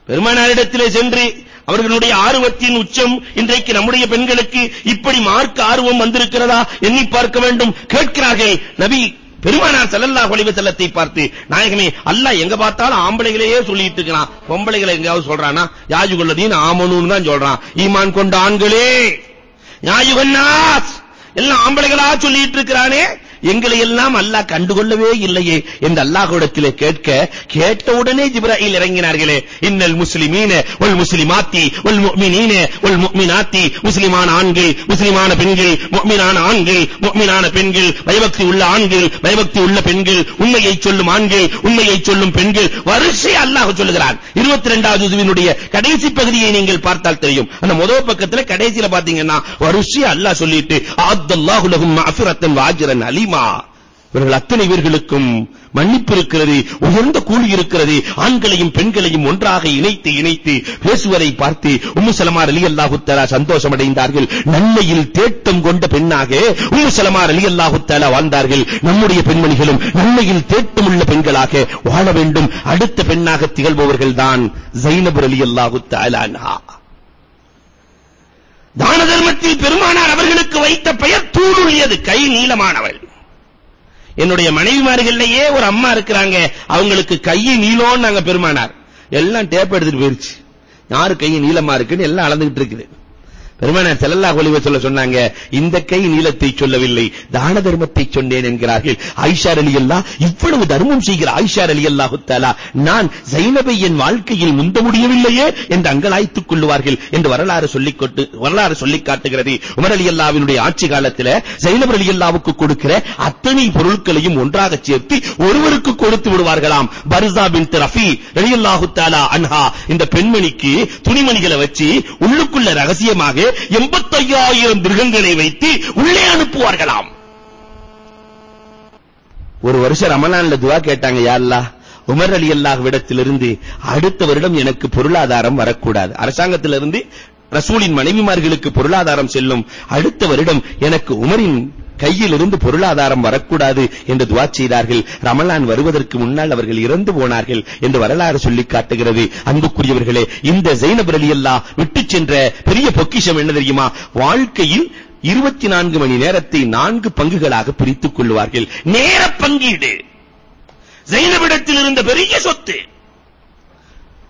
S1: பெருமானாரிடத்திலே சென்று அவர்களுடைய ஆர்வத்தின் உச்சம் இன்றைக்கு நம்முடைய பெண்களுக்கு இப்படி மார்க்க ஆர்வம் வந்திருக்கிறதா எண்ணி பார்க்க வேண்டும். கேட்கிறார்கள் நபி பெருமானார் ஸல்லல்லாஹு அலைஹி வஸல்லத்தை பார்த்து நாயகமே அல்லாஹ் எங்க பார்த்தாலும் ஆம்பளைகளையே சொல்லிட்டு இருக்கான் பொம்பளைகளை எங்கயாவது சொல்றானா யாஜுகுல்லதீன் ஆமனூன்னு தான் சொல்றான். ஈமான் கொண்ட ஆண்களே! யாயுகன்னாஸ் எல்லாம் ஆம்பளைகளா சொல்லிட்டு இருக்கிறானே. எங்களை எல்லாம் அல்லாஹ் கண்டுகொள்ளவே இல்லையே என்று அல்லாஹ்விடத்திலே கேட்க கேட்ட உடனே ஜிப்ராயில் இறங்கினார்களே இன்னல் முஸ்லிமீன வல் முஸ்லிமாத்தி வல் முஃமினீன வல் முஃமினாத்தி முஸ்லிமான ஆண்கள் முஸ்லிமான பெண்கள் முஃமினான ஆண்கள் முஃமினான பெண்கள் பயபக்தி உள்ள ஆண்கள் பயபக்தி உள்ள பெண்கள் உண்மையை சொல்லும் ஆண்கள் உண்மையை சொல்லும் பெண்கள். வரிசை அல்லாஹ் சொல்லுகிறான். 22வது ஜுவினுடைய கடைசி பகுதியை நீங்கள் பார்த்தால் தெரியும். அந்த முதல் பக்கத்துல கடைசியில பாத்தீங்கன்னா வரிசை அல்லாஹ் சொல்லிட்டு அல்லாஹு லஹும் மஃபிரத்தன் வாஜ்ரன் அலீமா. இவர்கள் அத்தனை பேர்களுக்கும் மன்னிப்பு இருக்கிறது உயர்ந்த கூலி இருக்கிறது. ஆண்களையும் பெண்களையும் ஒன்றாக இணைத்து இணைத்து பேசுவதை பார்த்து உம்மு சலமா ரலியல்லாஹு தஆலா சந்தோஷம் அடைந்தார்கள் நன்மையில் தேட்டம் கொண்ட பெண்ணாக உம்மு சலமா அலி அல்லாஹு தஆலா வாழ்ந்தார்கள். நம்முடைய பெண்மணிகளும் நன்மையில் தேட்டம் உள்ள பெண்களாக வாழ வேண்டும். அடுத்த பெண்ணாக திகழ்பவர்கள் தான் ஜைனப் ரலியல்லாஹு தஆலா அன்ஹா. தான தர்மத்தில் பெருமானார் அவர்களுக்கு வைத்த பெயர் தூளுடையது கை நீளமானவள். என்னுடைய மனைவிமார்கள்லயே ஒரு அம்மா இருக்கிறாங்க. அவங்களுக்கு கையை நீளம் நாங்க பெருமானார். எல்லாம் டேப் எடுத்துட்டு போயிருச்சு. யாரு கையை நீளமா இருக்குன்னு எல்லாம் அளந்துகிட்டு இருக்குது. பெருமானார் ஸல்லல்லாஹு அலைஹி வஸல்லம் சொன்னாங்க. இந்த கை நீளத்தை சொல்லவில்லை. தான தர்மத்தை சொன்னேன் என்கிறார்கள். ஆயிஷா ரலியல்லாஹ் இவ்வளவு தர்மம் செய்கிற ஆயிஷா ரலியல்லாஹு தஆலா. நான் ஜைனபை என் வாழ்க்கையில் முந்த முடியவில்லையே என்று அங்கலாய்த்துக் கொள்வார்கள் என்று வரலாறு சொல்லிக் கொட்டு வரலாறு சொல்லி காட்டுகிறது. உமர் அல்லாவினுடைய ஆட்சி காலத்தில் ஜைனப் அல்லாவுக்கு கொடுக்கிற அத்தனை பொருட்களையும் ஒன்றாக சேர்த்து ஒருவருக்கு கொடுத்து விடுவார்களாம். பர்சா பின்த் ரஃபி ரலியல்லாஹு தஆலா அன்ஹா. இந்த பெண்மணிக்கு துணிமணிகளை வச்சு உள்ளுக்குள்ள ரகசியமாக 85000 மிருகங்களை வைத்து உள்ளே அனுப்புவார்களாம். ஒரு வருஷம் ரமலான்ல துவா கேட்டாங்க யா அல்லாஹ் அலி அல்லாஹ் விடத்திலிருந்து அடுத்த வருடம் எனக்கு பொருளாதாரம் வரக்கூடாது. அரசாங்கத்திலிருந்து ரசூலின் மனைவிமார்களுக்கு பொருளாதாரம் செல்லும். அடுத்த வருடம் எனக்கு உமரின் கையிலிருந்து பொருளாதாரம் வரக்கூடாது என்று துவா செய்தார்கள். ரமலான் வருவதற்கு முன்னால் அவர்கள் இறந்து போனார்கள் என்று வரலாறு சொல்லி காட்டுகிறது. அன்புக்குரியவர்களே இந்த ஜைனப் ரலியல்லாஹ் விட்டு சென்ற பெரிய பொக்கிஷம் என்ன தெரியுமா? வாழ்க்கையில் இருபத்தி நான்கு மணி நேரத்தை நான்கு பங்குகளாக பிரித்துக் கொள்வார்கள். நேர பங்கீடு. ஜெயினபிடத்தில் இருந்த பெரிய சொத்து.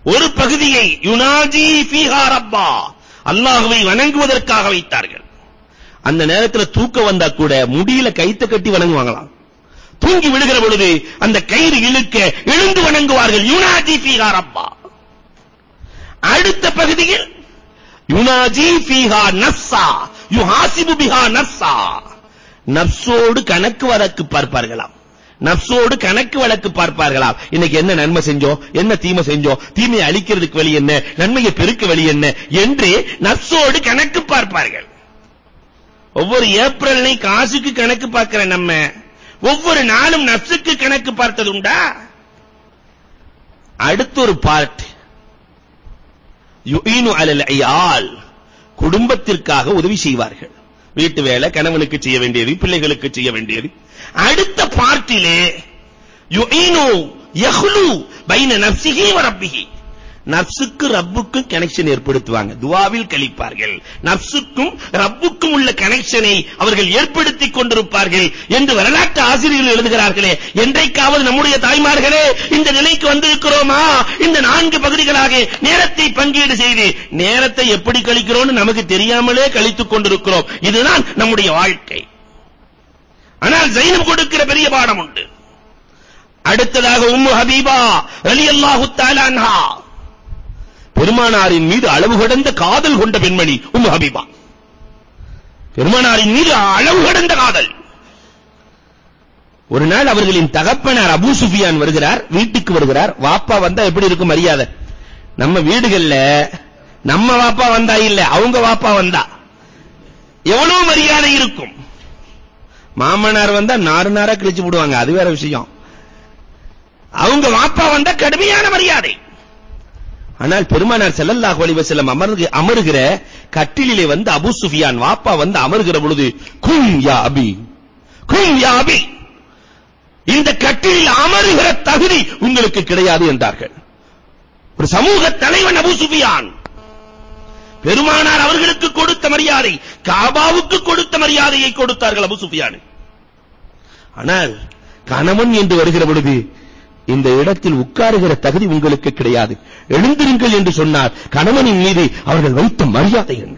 S1: ஒரு பகுதியை யுனாஜி ஃபீஹா ரப்பா அல்லாஹ்வை வணங்குவதற்காக வைத்தார்கள். அந்த நேரத்துல தூக்க வந்தா கூட முடியில கைத்த கட்டி வணங்குவாங்களாம். தூங்கி விடுகிற பொழுது அந்த கயிறு இழுக்க எழுந்து வணங்குவார்கள். யுனாஜி ஃபீஹா ரப்பா. அடுத்த பகுதியில் யுனாஜி ஃபீஹா நஃப்ஸா யுஹாசிபு பிஹா நஃப்ஸா. நஃப்ஸோடு கணக்கு வழக்கு பார்ப்பார்களாம். நப்சோடு கணக்கு வழக்கு பார்ப்பார்களாம் இன்னைக்கு என்ன நன்மை செஞ்சோம் என்ன தீமை செஞ்சோம் தீமையை அழிக்கிறதுக்கு வழி என்ன? நன்மையை பெருக்க வழி என்ன? என்று நப்சோடு கணக்கு பார்ப்பார்கள். ஒவ்வொரு ஏப்ரல் காசுக்கு கணக்கு பார்க்கிற நம்ம ஒவ்வொரு நாளும் நப்சுக்கு கணக்கு பார்த்தது உண்டா? அடுத்த ஒரு பார்ட் யுஈனு அலல் ஐயால் குடும்பத்திற்காக உதவி செய்வார்கள். வீட்டு வேலை கணவனுக்கு செய்ய வேண்டியது பிள்ளைகளுக்கு செய்ய வேண்டியது. அடுத்த பார்ட்டிலே யுஈனு யஹ்லு பைன நஃப்ஸிஹி வ ரப்பிஹி நப்சுக்கு ரப்புக்கு கனெக்ஷன் ஏற்படுத்துவாங்க. துவாவில் கழிப்பார்கள். நப்சுக்கும் ரப்புக்கும் உள்ள கனெக்ஷனை அவர்கள் ஏற்படுத்திக் கொண்டிருப்பார்கள் என்று வரலாற்று ஆசிரியர்கள் எழுதுகிறார்களே என்றைக்காவது நம்முடைய தாய்மார்களே இந்த நிலைக்கு வந்திருக்கிறோமா? இந்த நான்கு பகுதிகளாக நேரத்தை பங்கீடு செய்து நேரத்தை எப்படி கழிக்கிறோம்னு நமக்கு தெரியாமலே கழித்துக் கொண்டிருக்கிறோம். இதுதான் நம்முடைய வாழ்க்கை. ஆனால் ஜைனப் கொடுக்கிற பெரிய பாடம் உண்டு. அடுத்ததாக உம்மு ஹபீபா ரலியல்லாஹு தஆலா அன்ஹா. பெருமானாரின் மீது அளவு கடந்த காதல் கொண்ட பெண்மணி உம்மு ஹபீபா. பெருமானாரின் மீது அளவு கடந்த காதல். ஒரு நாள் அவர்களின் தகப்பனார் அபூ சுஃபியான் வருகிறார் வீட்டுக்கு வருகிறார். வாப்பா வந்தா எப்படி இருக்கும் மரியாதை? நம்ம வீடுகள்ல நம்ம வாப்பா வந்தா இல்ல அவங்க வாப்பா வந்தா. எவ்வளவு மரியாதை இருக்கும்? மாமனார் வந்தா நாறு நாரா கிழிச்சு போடுவாங்க. அது வேற விஷயம். அவங்க வாப்பா வந்தா கடுமையான மரியாதை. ஆனால் பெருமானார் ஸல்லல்லாஹு அலைஹி வஸல்லம் அமர்ந்து அமருகிற கட்டிலிலே வந்து அபு சுஃபியான் வாப்பா வந்து அமருகிற பொழுது கும் யா அபி கும் யா அபி இந்த கட்டிலில் அமருகிற தகுதி உங்களுக்கு கிடையாது என்றார்கள். ஒரு சமூக தலைவன் அபு சுஃபியான். பெருமானார் அவர்களுக்கு கொடுத்த மரியாதை காபாவுக்கு கொடுத்த மரியாதையை கொடுத்தார்கள் அபு சுஃபியான். ஆனால் கணவன் என்று வருகிற பொழுது இந்த இடத்தில் உட்காருகிற தகுதி உங்களுக்கு கிடையாது. எழுந்திருங்கள் என்று சொன்னார் கணவனின் மீது அவர்கள் வைத்த மரியாதை என்ன?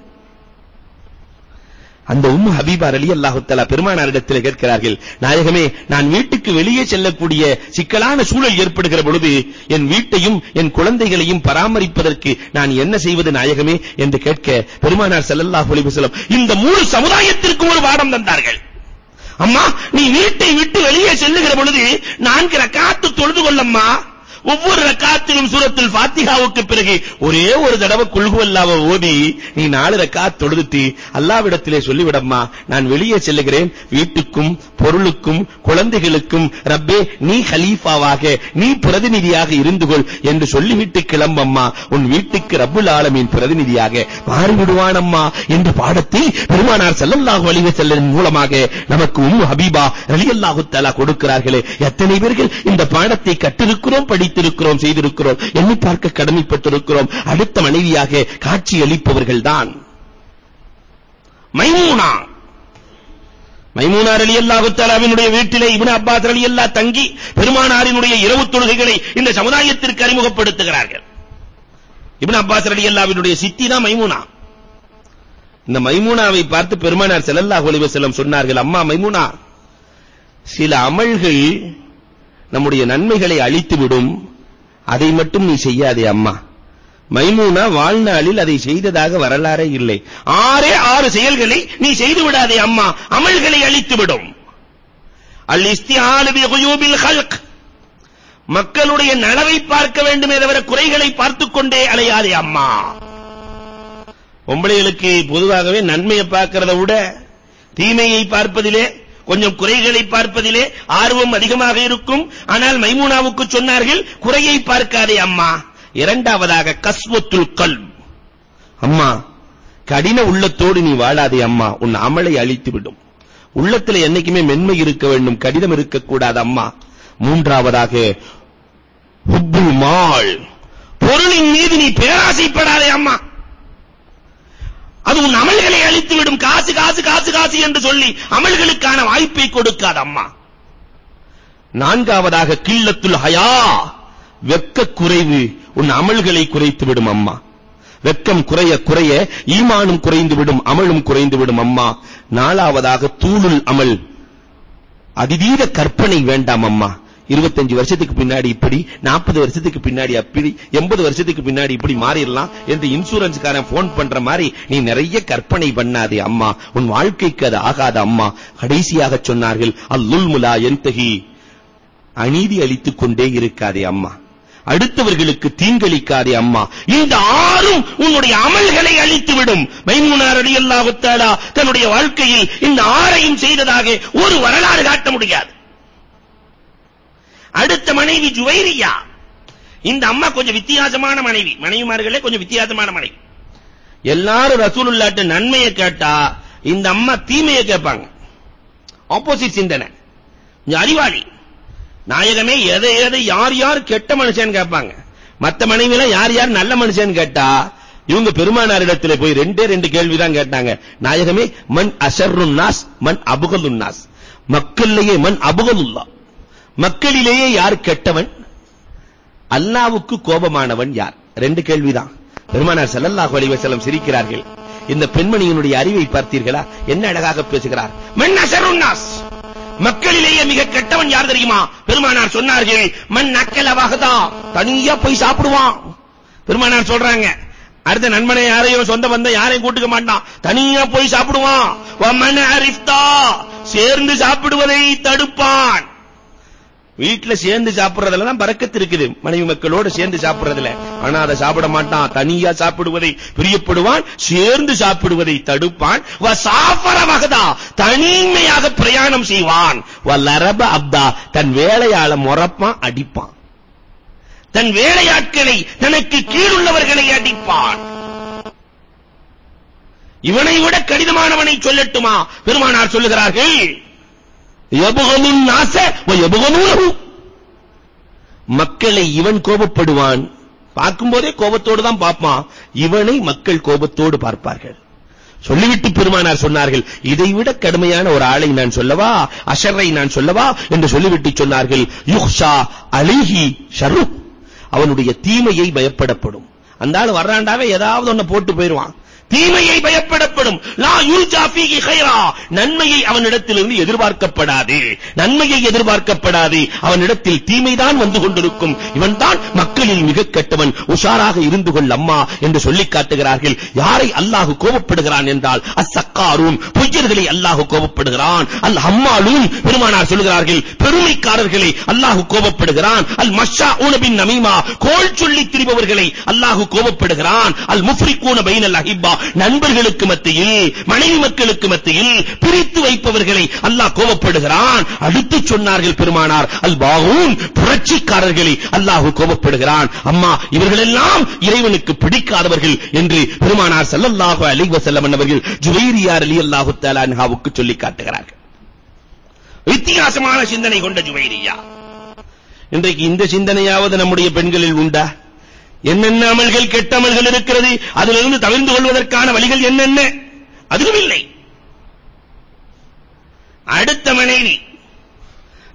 S1: அந்த உம்மு ஹபீபா அலி தஆலா பெருமானாரிடத்தில் கேட்கிறார்கள் நாயகமே நான் வீட்டுக்கு வெளியே செல்லக்கூடிய சிக்கலான சூழல் ஏற்படுகிற பொழுது என் வீட்டையும் என் குழந்தைகளையும் பராமரிப்பதற்கு நான் என்ன செய்வது நாயகமே? என்று கேட்க பெருமானார் ஸல்லல்லாஹு அலைஹி வஸல்லம் இந்த முழு சமுதாயத்திற்கு ஒரு பாடம் தந்தார்கள். அம்மா நீ வீட்டை விட்டு வெளியே செல்லுகிற பொழுது நான்கு ரக்காத்து தொழுது கொள்ளம்மா. ஒவ்வொரு ரக்காத்திலும் சூரத்துல் ஃபாத்திஹாவுக்கு பிறகு ஒரே ஒரு தடவை குல்ஹுவல்லாஹ் ஓதி நீ நாலு ரக்காத் தொழுதுட்டு அல்லாஹ்விடத்திலே சொல்லிவிடம்மா நான் வெளியே செல்லுகிறேன். வீட்டுக்கும் பொருளுக்கும் குழந்தைகளுக்கும் ரப்பே நீ கலீஃபாவாக நீ பிரதிநிதியாக இருந்து கொள் என்று சொல்லிவிட்டு கிளம்பம்மா. உன் வீட்டுக்கு ரப்புல் ஆலமீன் பிரதிநிதியாக மாறிவிடுவான் விடுவானம்மா என்ற பாடத்தை பெருமானார் ஸல்லல்லாஹு அலைஹி வஸல்லம் மூலமாக நமக்கு உம்மு ஹபீபா ரலியல்லாஹு தஆலா கொடுக்கிறார்களே. எத்தனை பேர்கள் இந்த பாடத்தை கற்றிருக்கிறோம் படித்திருக்கிறோம் செய்திருக்கிறோம் எண்ணி பார்க்க கடமைப்பட்டிருக்கிறோம். அடுத்த மனைவியாக காட்சி அளிப்பவர்கள் தான் மைமூனா மைமூனார் அலி ரலியல்லாஹு தஆலாவினுடைய வீட்டிலே இப்னு அப்பாஸ் அலி அல்லா தங்கி பெருமானாரினுடைய இரவு தொழுகைகளை இந்த சமுதாயத்திற்கு அறிமுகப்படுத்துகிறார்கள். இப்னு அப்பாஸ் அலி அல்லாவினுடைய சித்தி தான் மைமூனா. இந்த மைமூனாவை பார்த்து பெருமானார் ஸல்லல்லாஹு அலைஹி வஸல்லம் சொன்னார்கள் அம்மா மைமூனா சில அமல்கள் நம்முடைய நன்மைகளை அழித்துவிடும். அதை மட்டும் நீ செய்யாதே அம்மா. மைமூனா வாழ்நாளில் அதை செய்ததாக வரலாறே இல்லை. ஆறே ஆறு செயல்களை நீ செய்து விடாதே அம்மா. அமல்களை அழித்துவிடும். அல் இஸ்திஹாலு பி குயூபில் ஹல்க் மக்களுடைய நலவை பார்க்க வேண்டுமே தவிர குறைகளை பார்த்துக் கொண்டே அலையாதே அம்மா. பொம்பளைகளுக்கு பொதுவாகவே நன்மையை பார்க்கிறத விட தீமையை பார்ப்பதிலே கொஞ்சம் குறைகளை பார்ப்பதிலே ஆர்வம் அதிகமாக இருக்கும். ஆனால் மைமூனாவுக்கு சொன்னார்கள் குறையை பார்க்காதே அம்மா. இரண்டாவதாக கஸ்வத்துல் கல் அம்மா கடின உள்ளத்தோடு நீ வாழாதே அம்மா. உன் அமலை அழித்து விடும் உள்ளத்தில் என்னைக்குமே மென்மை இருக்க வேண்டும் கடினம் இருக்கக்கூடாது அம்மா. மூன்றாவதாக ஹுப்புல் மால். பொருளின் மீது நீ பேராசைப்படாதே அம்மா. அது உன் அமல்களை அழித்து விடும் காசு காசு காசு காசு என்று சொல்லி அமல்களுக்கான வாய்ப்பை கொடுக்காத அம்மா. நான்காவதாக கில்லத்துல் ஹயா. வெக்க குறைவு உன் அமல்களை குறைத்து விடும் அம்மா. வெக்கம் குறைய குறைய ஈமானும் குறைந்து விடும் அமலும் குறைந்து விடும் அம்மா. நாலாவதாக தூளுல் அமல். அதிதீத கற்பனை வேண்டாம் அம்மா. 25 வருஷத்துக்கு பின்னாடி இப்படி 40 வருஷத்துக்கு பின்னாடி அப்படி 80 வருஷத்துக்கு பின்னாடி இப்படி மாறிடலாம் என்று இன்சூரன்ஸ்காரன் போன் பண்ற மாதிரி நீ நிறைய கற்பனை பண்ணாதே அம்மா. உன் வாழ்க்கைக்கு அது ஆகாத அம்மா. கடைசியாக சொன்னார்கள் அல்லுல் முலா எந்தகி அநீதி அளித்துக் கொண்டே இருக்காதே அம்மா. அடுத்தவர்களுக்கு தீங்களிக்காதே அம்மா. இந்த ஆறும் உன்னுடைய அமல்களை அழித்துவிடும். மைமுனார் ரலியல்லாஹு தன்னுடைய வாழ்க்கையில் இந்த ஆறையும் செய்ததாக ஒரு வரலாறு காட்ட முடியாது. அடுத்த மனைவி ஜுவைரியா. இந்த அம்மா கொஞ்சம் வித்தியாசமான மனைவி. மனைவிமார்களே கொஞ்சம் வித்தியாசமான மனைவி. எல்லாரும் ரசூலுல்லாட்ட நன்மையை கேட்டா இந்த அம்மா தீமையை கேட்பாங்க. ஆப்போசிட் சிந்தனை. இந்த அறிவாளி. நாயகமே எதை எதை யார் யார் கெட்ட மனுஷன் கேட்பாங்க. மத்த மனைவில யார் யார் நல்ல மனுஷன் கேட்டா இவங்க பெருமானாரிடத்துல போய் ரெண்டே ரெண்டு கேள்வி தான் கேட்டாங்க. நாயகமே மன் அஷர்ருன் நாஸ் மன் அபுகலுன் நாஸ். மக்களிலேயே மன் அபுகலுல்லா மக்களிலேயே யார் கெட்டவன்? அல்லாவுக்கு கோபமானவன் யார்? ரெண்டு கேள்விதான். பெருமானார் செல்லல்லாஹு அலிவசலம் சிரிக்கிறார்கள். இந்த பெண்மணியினுடைய அறிவை பார்த்தீர்களா? என்ன அழகாக பேசுகிறார். மன் மக்களிலேயே மிக கெட்டவன் யார் தெரியுமா? பெருமானார் சொன்னார்கள் மண் நக்கல தான் தனியா போய் சாப்பிடுவான். பெருமானார் சொல்றாங்க அடுத்த நண்பனை யாரையும் சொந்த பந்த யாரையும் கூட்டுக்க மாட்டான். தனியா போய் சாப்பிடுவான். சேர்ந்து சாப்பிடுவதை தடுப்பான். வீட்ல சேர்ந்து சாப்பிடுறதுல தான் பறக்கத்து இருக்குது. மனைவி மக்களோட சேர்ந்து சாப்பிடுறதுல. ஆனா அதை சாப்பிட மாட்டான். தனியா சாப்பிடுவதை பிரியப்படுவான் சேர்ந்து சாப்பிடுவதை தடுப்பான். வ வகதா. தனிமையாக பிரயாணம் செய்வான். வ அப்தா. தன் வேலையால முறப்பான் அடிப்பான். தன் வேலையாட்களை தனக்கு கீழுள்ளவர்களை அடிப்பான். இவனை விட கடினமானவனை சொல்லட்டுமா? பெருமானார் சொல்லுகிறார்கள் யபுகலுன் நாச வ மக்களை இவன் கோபப்படுவான். பார்க்கும்போதே கோபத்தோடு தான் பார்ப்பான். இவனை மக்கள் கோபத்தோடு பார்ப்பார்கள். சொல்லிவிட்டு பெருமானார் சொன்னார்கள் இதைவிட கடுமையான ஒரு ஆளை நான் சொல்லவா? அஷரை நான் சொல்லவா? என்று சொல்லிவிட்டு சொன்னார்கள் யுஹ்ஷா அலிஹி ஷரு. அவனுடைய தீமையை பயப்படப்படும். அந்த ஆள் வர்றாண்டாவே ஏதாவது ஒண்ணு போட்டு போயிடுவான். தீமையை பயப்படப்படும். லா யூஜா ஃபீஹி கைரா. நன்மையை அவனிடத்திலிருந்து எதிர்பார்க்கப்படாது. நன்மையை எதிர்பார்க்கப்படாது. அவனிடத்தில் தீமைதான் வந்து கொண்டிருக்கும். இவன்தான் மக்களில் மிக கெட்டவன். உஷாராக இருந்து கொள் அம்மா என்று சொல்லி காட்டுகிறார்கள். யாரை அல்லாஹ் கோபப்படுகிறான் என்றால் அஸ்ஸக்காரூன் பொய்யர் அல்லாஹ் கோபப்படுகிறான். அல் ஹம்மாலும் பெருமானார் சொல்கிறார்கள் பெருமைக்காரர்களை அல்லாஹ் கோபப்படுகிறான். அல் மஷா பின் நமீமா கோல் சொல்லி திரிபவர்களை அல்லாஹ் கோபப்படுகிறான். அல் முஃப்ரிகூன பைனல் அஹிப்பா. நண்பர்களுக்கு மத்தியில் மனைவி மக்களுக்கு மத்தியில் பிரித்து வைப்பவர்களை அல்லாஹ் கோபப்படுகிறான். அடுத்து சொன்னார்கள் பெருமானார் அல் பாகூன் புரட்சிக்காரர்களை அல்லாஹ் கோபப்படுகிறான். அம்மா இவர்களெல்லாம் இறைவனுக்கு பிடிக்காதவர்கள் என்று பெருமானார் ஸல்லல்லாஹு அலைஹி வஸல்லம் அவர்கள் ஜுவைரியா ரலியல்லாஹு தஆலா அன்ஹாவுக்கு சொல்லி காட்டுகிறார்கள். வித்தியாசமான சிந்தனை கொண்ட ஜுவைரியா இன்றைக்கு இந்த சிந்தனையாவது நம்முடைய பெண்களில் உண்டா? என்னென்ன அமல்கள் கெட்ட அமல்கள் இருக்கிறது அதிலிருந்து தவிர்ந்து கொள்வதற்கான வழிகள் என்னென்ன? அதுவும் இல்லை. அடுத்த மனைவி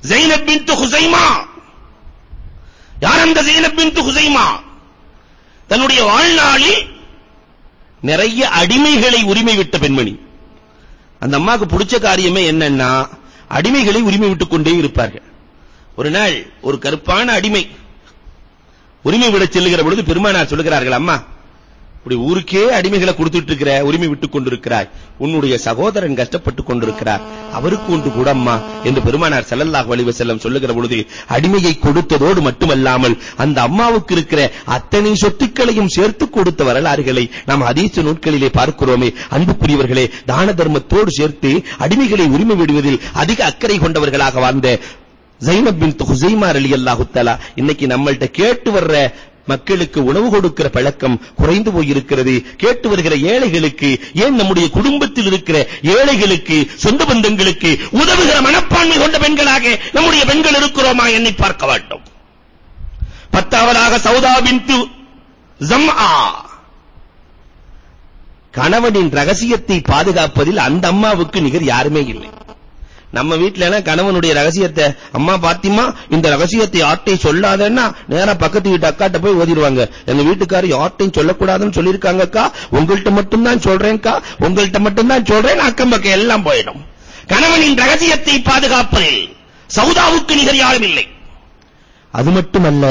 S1: ஜைனப் பின்த் ஹுசைமா. யார் அந்த ஜைனப் பின்த் ஹுசைமா? தன்னுடைய வாழ்நாளில் நிறைய அடிமைகளை உரிமை விட்ட பெண்மணி. அந்த அம்மாக்கு பிடிச்ச காரியமே என்னன்னா அடிமைகளை உரிமை விட்டுக் கொண்டே இருப்பார்கள். ஒரு நாள் ஒரு கருப்பான அடிமை உரிமை விட செல்லுகிற பொழுது பெருமானார் சொல்லுகிறார்கள் அம்மா இப்படி ஊருக்கே அடிமைகளை கொடுத்துட்டு இருக்கிற உரிமை விட்டுக் கொண்டிருக்கிறாய். உன்னுடைய சகோதரன் கஷ்டப்பட்டுக் கொண்டிருக்கிறார். அவருக்கு ஒன்று கூட அம்மா என்று பெருமானார் செல்லல்லாக அலைஹி செல்லம் சொல்லுகிற பொழுது அடிமையை கொடுத்ததோடு மட்டுமல்லாமல் அந்த அம்மாவுக்கு இருக்கிற அத்தனை சொத்துக்களையும் சேர்த்து கொடுத்த வரலாறுகளை நாம் அதீச நூட்களிலே பார்க்கிறோமே. அன்புக்குரியவர்களே தான தர்மத்தோடு சேர்த்து அடிமைகளை உரிமை விடுவதில் அதிக அக்கறை கொண்டவர்களாக வாழ்ந்த ஜைனப் பின்த் ஹுசைமா ரலியல்லாஹு தஆலா இன்னைக்கு நம்மள்ட்ட கேட்டு வர்ற மக்களுக்கு உணவு கொடுக்கிற பழக்கம் குறைந்து போயிருக்கிறது. கேட்டு வருகிற ஏழைகளுக்கு ஏன் நம்முடைய குடும்பத்தில் இருக்கிற ஏழைகளுக்கு சொந்த பந்தங்களுக்கு உதவுகிற மனப்பான்மை கொண்ட பெண்களாக நம்முடைய பெண்கள் இருக்கிறோமா என்னை பார்க்க வேண்டும். பத்தாவதாக சௌதா பின்து ஜம்ஆ. கணவனின் ரகசியத்தை பாதுகாப்பதில் அந்த அம்மாவுக்கு நிகர் யாருமே இல்லை. நம்ம வீட்ல கணவனுடைய ரகசியத்தை அம்மா பாத்திமா இந்த ரகசியத்தை யார்ட்டை சொல்லாதன்னா நேரா பக்கத்து வீட்டு அக்காட்ட போய் ஓதிடுவாங்க. எங்க வீட்டுக்காரர் யார்ட்டையும் சொல்லக்கூடாதுன்னு சொல்லியிருக்காங்கக்கா? உங்கள்கிட்ட மட்டும் தான் சொல்றேன்க்கா. உங்கள்கிட்ட மட்டும் தான் சொல்றேன். அக்கம் பக்கம் எல்லாம் போயிடும். கணவனின் ரகசியத்தை பாதுகாப்பதில் சௌதாவுக்கு நிகர் யாரும் இல்லை. அது மட்டுமல்ல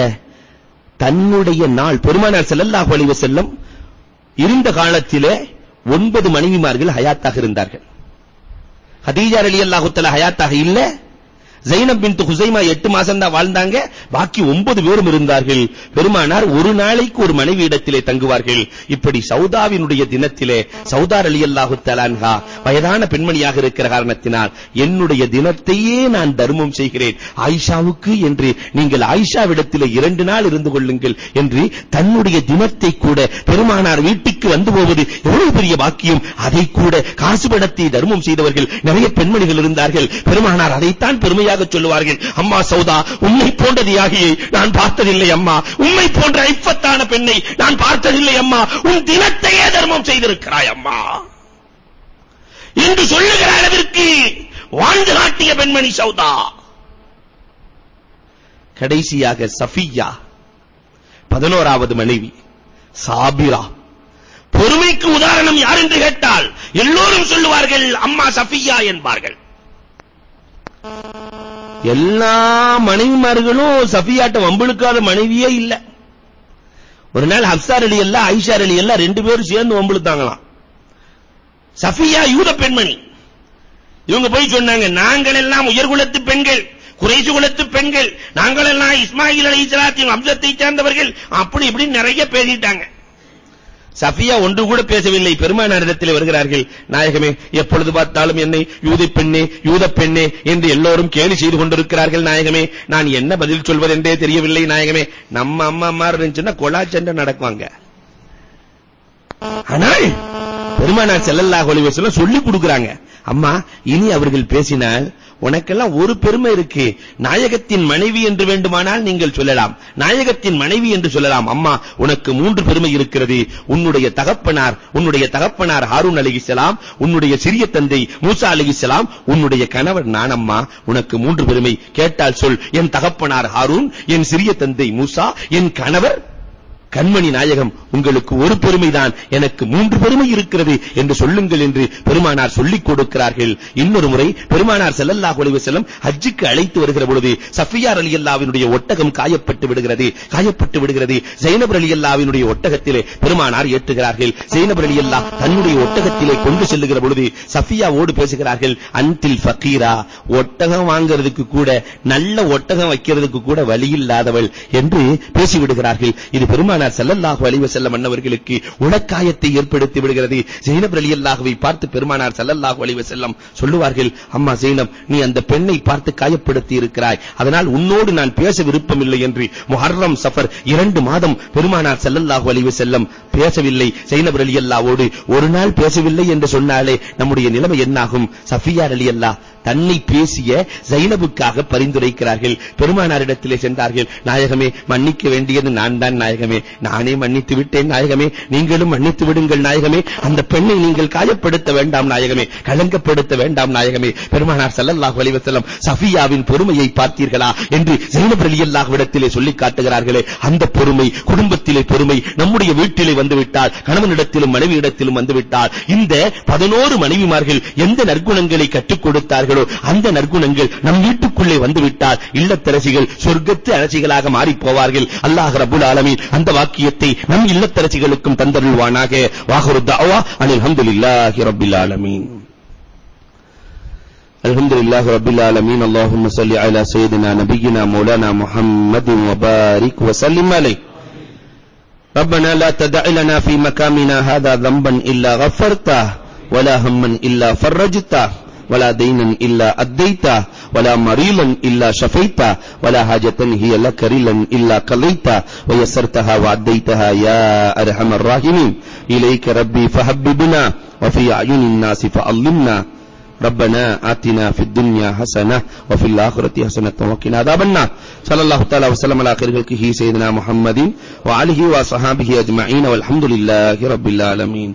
S1: தன்னுடைய நாள் பெருமானார் ஸல்லல்லாஹு அலைஹி செல்லும் இருந்த காலத்திலே ஒன்பது மனைவிமார்கள் ஹயாத்தாக இருந்தார்கள். ஹதீஜா ரலியல்லாஹு தஆலா ஹயாத்தாக இல்ல ஜைனப் பின்த் ஹுசைமா 8 மாசம் தான் வாழ்ந்தாங்க. பாக்கி 9 பேரும் இருந்தார்கள். பெருமானார் ஒரு நாளைக்கு ஒரு மனைவி இடத்திலே தங்குவார்கள். இப்படி சௌதாவினுடைய தினத்திலே சௌதா ரலியல்லாஹு தஆலா வயதான பெண்மணியாக இருக்கிற காரணத்தினால் என்னுடைய தினத்தையே நான் தர்மம் செய்கிறேன். ஆயிஷாவுக்கு என்று நீங்கள் ஆயிஷாவிடத்திலே இரண்டு நாள் இருந்து கொள்ளுங்கள் என்று தன்னுடைய தினத்தை கூட பெருமானார் வீட்டுக்கு வந்து போவது எவ்வளவு பெரிய பாக்கியம். அதை கூட காசு பணத்தை தர்மம் செய்தவர்கள் நிறைய பெண்மணிகள் இருந்தார்கள். பெருமானார் அதைத்தான் பெருமையாக சொல்லுவார்கள். அம்மா சௌதா உன்னை போன்ற தியாகியை நான் பார்த்ததில்லை அம்மா. உண்மை போன்ற ஐப்பத்தான பெண்ணை நான் பார்த்ததில்லை அம்மா. உன் தினத்தையே தர்மம் செய்திருக்கிறாய் அம்மா. என்று சொல்லுகிற அளவிற்கு வாழ்ந்து காட்டிய பெண்மணி சௌதா. கடைசியாக சஃபியா பதினோராவது மனைவி சாபிரா. பொறுமைக்கு உதாரணம் யார் என்று கேட்டால் எல்லோரும் சொல்லுவார்கள் அம்மா சஃபியா என்பார்கள். எல்லா மனைவிமார்களும் சஃபியாட்ட வம்பிழுக்காத மனைவியே இல்ல. ஒரு நாள் ஹப்சார் அலி எல்லாம் ஐஷார் அலி எல்லாம் ரெண்டு பேரும் சேர்ந்து வம்பிழுத்தாங்களாம். சஃபியா யூத பெண்மணி. இவங்க போய் சொன்னாங்க நாங்கள் எல்லாம் உயர்குலத்து பெண்கள் குறைசு குலத்து பெண்கள் நாங்கள் எல்லாம் இஸ்மாயில் அலைஹிஸ்ஸலாத்தின் வம்சத்தை சேர்ந்தவர்கள் அப்படி இப்படி நிறைய பேசிட்டாங்க. சஃபியா ஒன்று கூட பேசவில்லை. பெருமானாரிடத்தில் வருகிறார்கள். நாயகமே எப்பொழுது பார்த்தாலும் என்னை யூத பெண்ணே யூத பெண்ணே என்று எல்லோரும் கேலி செய்து கொண்டிருக்கிறார்கள் நாயகமே. நான் என்ன பதில் சொல்வதென்றே தெரியவில்லை நாயகமே. நம்ம அம்மா அம்மா இருந்துச்சுன்னா கொலா சண்டை நடக்குவாங்க. ஆனால் பெருமானார் செல்லல்லா அலைஹி வஸல்லம் சொல்லி கொடுக்கறாங்க. அம்மா இனி அவர்கள் பேசினால் உனக்கெல்லாம் ஒரு பெருமை இருக்கு. நாயகத்தின் மனைவி என்று வேண்டுமானால் நீங்கள் சொல்லலாம். நாயகத்தின் மனைவி என்று சொல்லலாம். அம்மா உனக்கு மூன்று பெருமை இருக்கிறது. உன்னுடைய தகப்பனார் உன்னுடைய தகப்பனார் ஹாரூன் அலைஹிஸ்ஸலாம் உன்னுடைய சிறிய தந்தை மூசா அலைஹிஸ்ஸலாம் உன்னுடைய கணவர் நான் அம்மா உனக்கு மூன்று பெருமை. கேட்டால் சொல் என் தகப்பனார் ஹாரூன் என் சிறிய தந்தை மூசா என் கணவர் கண்மணி நாயகம் உங்களுக்கு ஒரு பெருமைதான். எனக்கு மூன்று பெருமை இருக்கிறது என்று சொல்லுங்கள் என்று பெருமானார் சொல்லிக் கொடுக்கிறார்கள். இன்னொரு முறை பெருமானார் செல்லல்லா அலைஹி செல்லம் ஹஜ்ஜுக்கு அழைத்து வருகிற பொழுது சஃபியார் அலி அல்லாவினுடைய ஒட்டகம் காயப்பட்டு விடுகிறது. காயப்பட்டு விடுகிறது. ஜெயினபர் அலி அல்லாவினுடைய ஒட்டகத்திலே பெருமானார் ஏற்றுகிறார்கள். சைனபுரலி அல்லா தன்னுடைய ஒட்டகத்திலே கொண்டு செல்லுகிற பொழுது சஃபியாவோடு பேசுகிறார்கள் அன்டில் ஃபகீரா ஒட்டகம் வாங்குறதுக்கு கூட நல்ல ஒட்டகம் வைக்கிறதுக்கு கூட வழி இல்லாதவள் என்று பேசிவிடுகிறார்கள். இது பெருமானார் ஸல்லல்லாஹு அலைஹி வஸல்லம் அன்னவர்களுக்கு உலக்காயத்தை ஏற்படுத்தி விடுகிறது. ஜெயினப் ரலியல்லாஹுவை பார்த்து பெருமானார் ஸல்லல்லாஹு அலைஹி வஸல்லம் சொல்லுவார்கள் அம்மா ஜெய்னப் நீ அந்த பெண்ணை பார்த்து காயப்படுத்தி இருக்கிறாய். அதனால் உன்னோடு நான் பேச விருப்பமில்லை என்று முஹர்ரம் சஃபர் இரண்டு மாதம் பெருமானார் ஸல்லல்லாஹு அலைஹி வஸல்லம் பேசவில்லை. ஜெயினப் ரலியல்லாவோடு ஒரு நாள் பேசவில்லை என்று சொன்னாலே நம்முடைய நிலைமை என்னாகும்? சஃபியா ரலியல்லாஹ் தன்னை பேசிய ஜைனபுக்காக பரிந்துரைக்கிறார்கள். பெருமானாரிடத்திலே சென்றார்கள் நாயகமே மன்னிக்க வேண்டியது நான் தான் நாயகமே. நானே மன்னித்து விட்டேன் நாயகமே. நீங்களும் மன்னித்து விடுங்கள் நாயகமே. அந்த பெண்ணை நீங்கள் காயப்படுத்த வேண்டாம் நாயகமே. கலங்கப்படுத்த வேண்டாம் நாயகமே. பெருமானார் ஸல்லல்லாஹு அலைஹி வஸல்லம் சஃபியாவின் பொறுமையை பார்த்தீர்களா? என்று ஜைனப் ரலியல்லாஹு இடத்திலே சொல்லி காட்டுகிறார்களே அந்த பொறுமை குடும்பத்திலே பொறுமை நம்முடைய வீட்டிலே வந்துவிட்டால் கணவனிடத்திலும் மனைவியிடத்திலும் வந்துவிட்டால் இந்த 11 மனைவிமார்கள் எந்த நற்குணங்களை கற்றுக் கொடுத்தார்கள்? அந்த நற்குணங்கள் நம் வீட்டுக்குள்ளே வந்துவிட்டால் இல்லத்தரசிகள் சொர்க்கத்து அரசிகளாக மாறி போவார்கள் அல்லாஹ் ரப்பல் ஆலமீன் அந்த வாக்கியத்தை நம் இல்லத்தரசிகளுக்கும் தந்தருள்வானாக வாஹரு தஅவா அனில் ஹம்துலில்லாஹி ரப்பில் ஆலமீன் الحمد لله رب العالمين اللهم صل على سيدنا نبينا مولانا محمد وبارك وسلم عليه ربنا لا تدع لنا في مكامنا هذا ذنبا إلا غفرته ولا هما إلا فرجته ولا دينا إلا أديته ولا مريضا إلا شفيته ولا حاجة هي لك رلا إلا قضيته. ويسرتها وعديتها يا أرحم الراحمين. إليك ربي فحببنا وفي أعين الناس فأظلمنا ربنا آتنا في الدنيا حسنة وفي الآخرة حسنة وقنا عذاب النار. صلى الله تعالى وسلم على خير خلقه سيدنا محمد وعليه وصحابه أجمعين والحمد لله رب العالمين.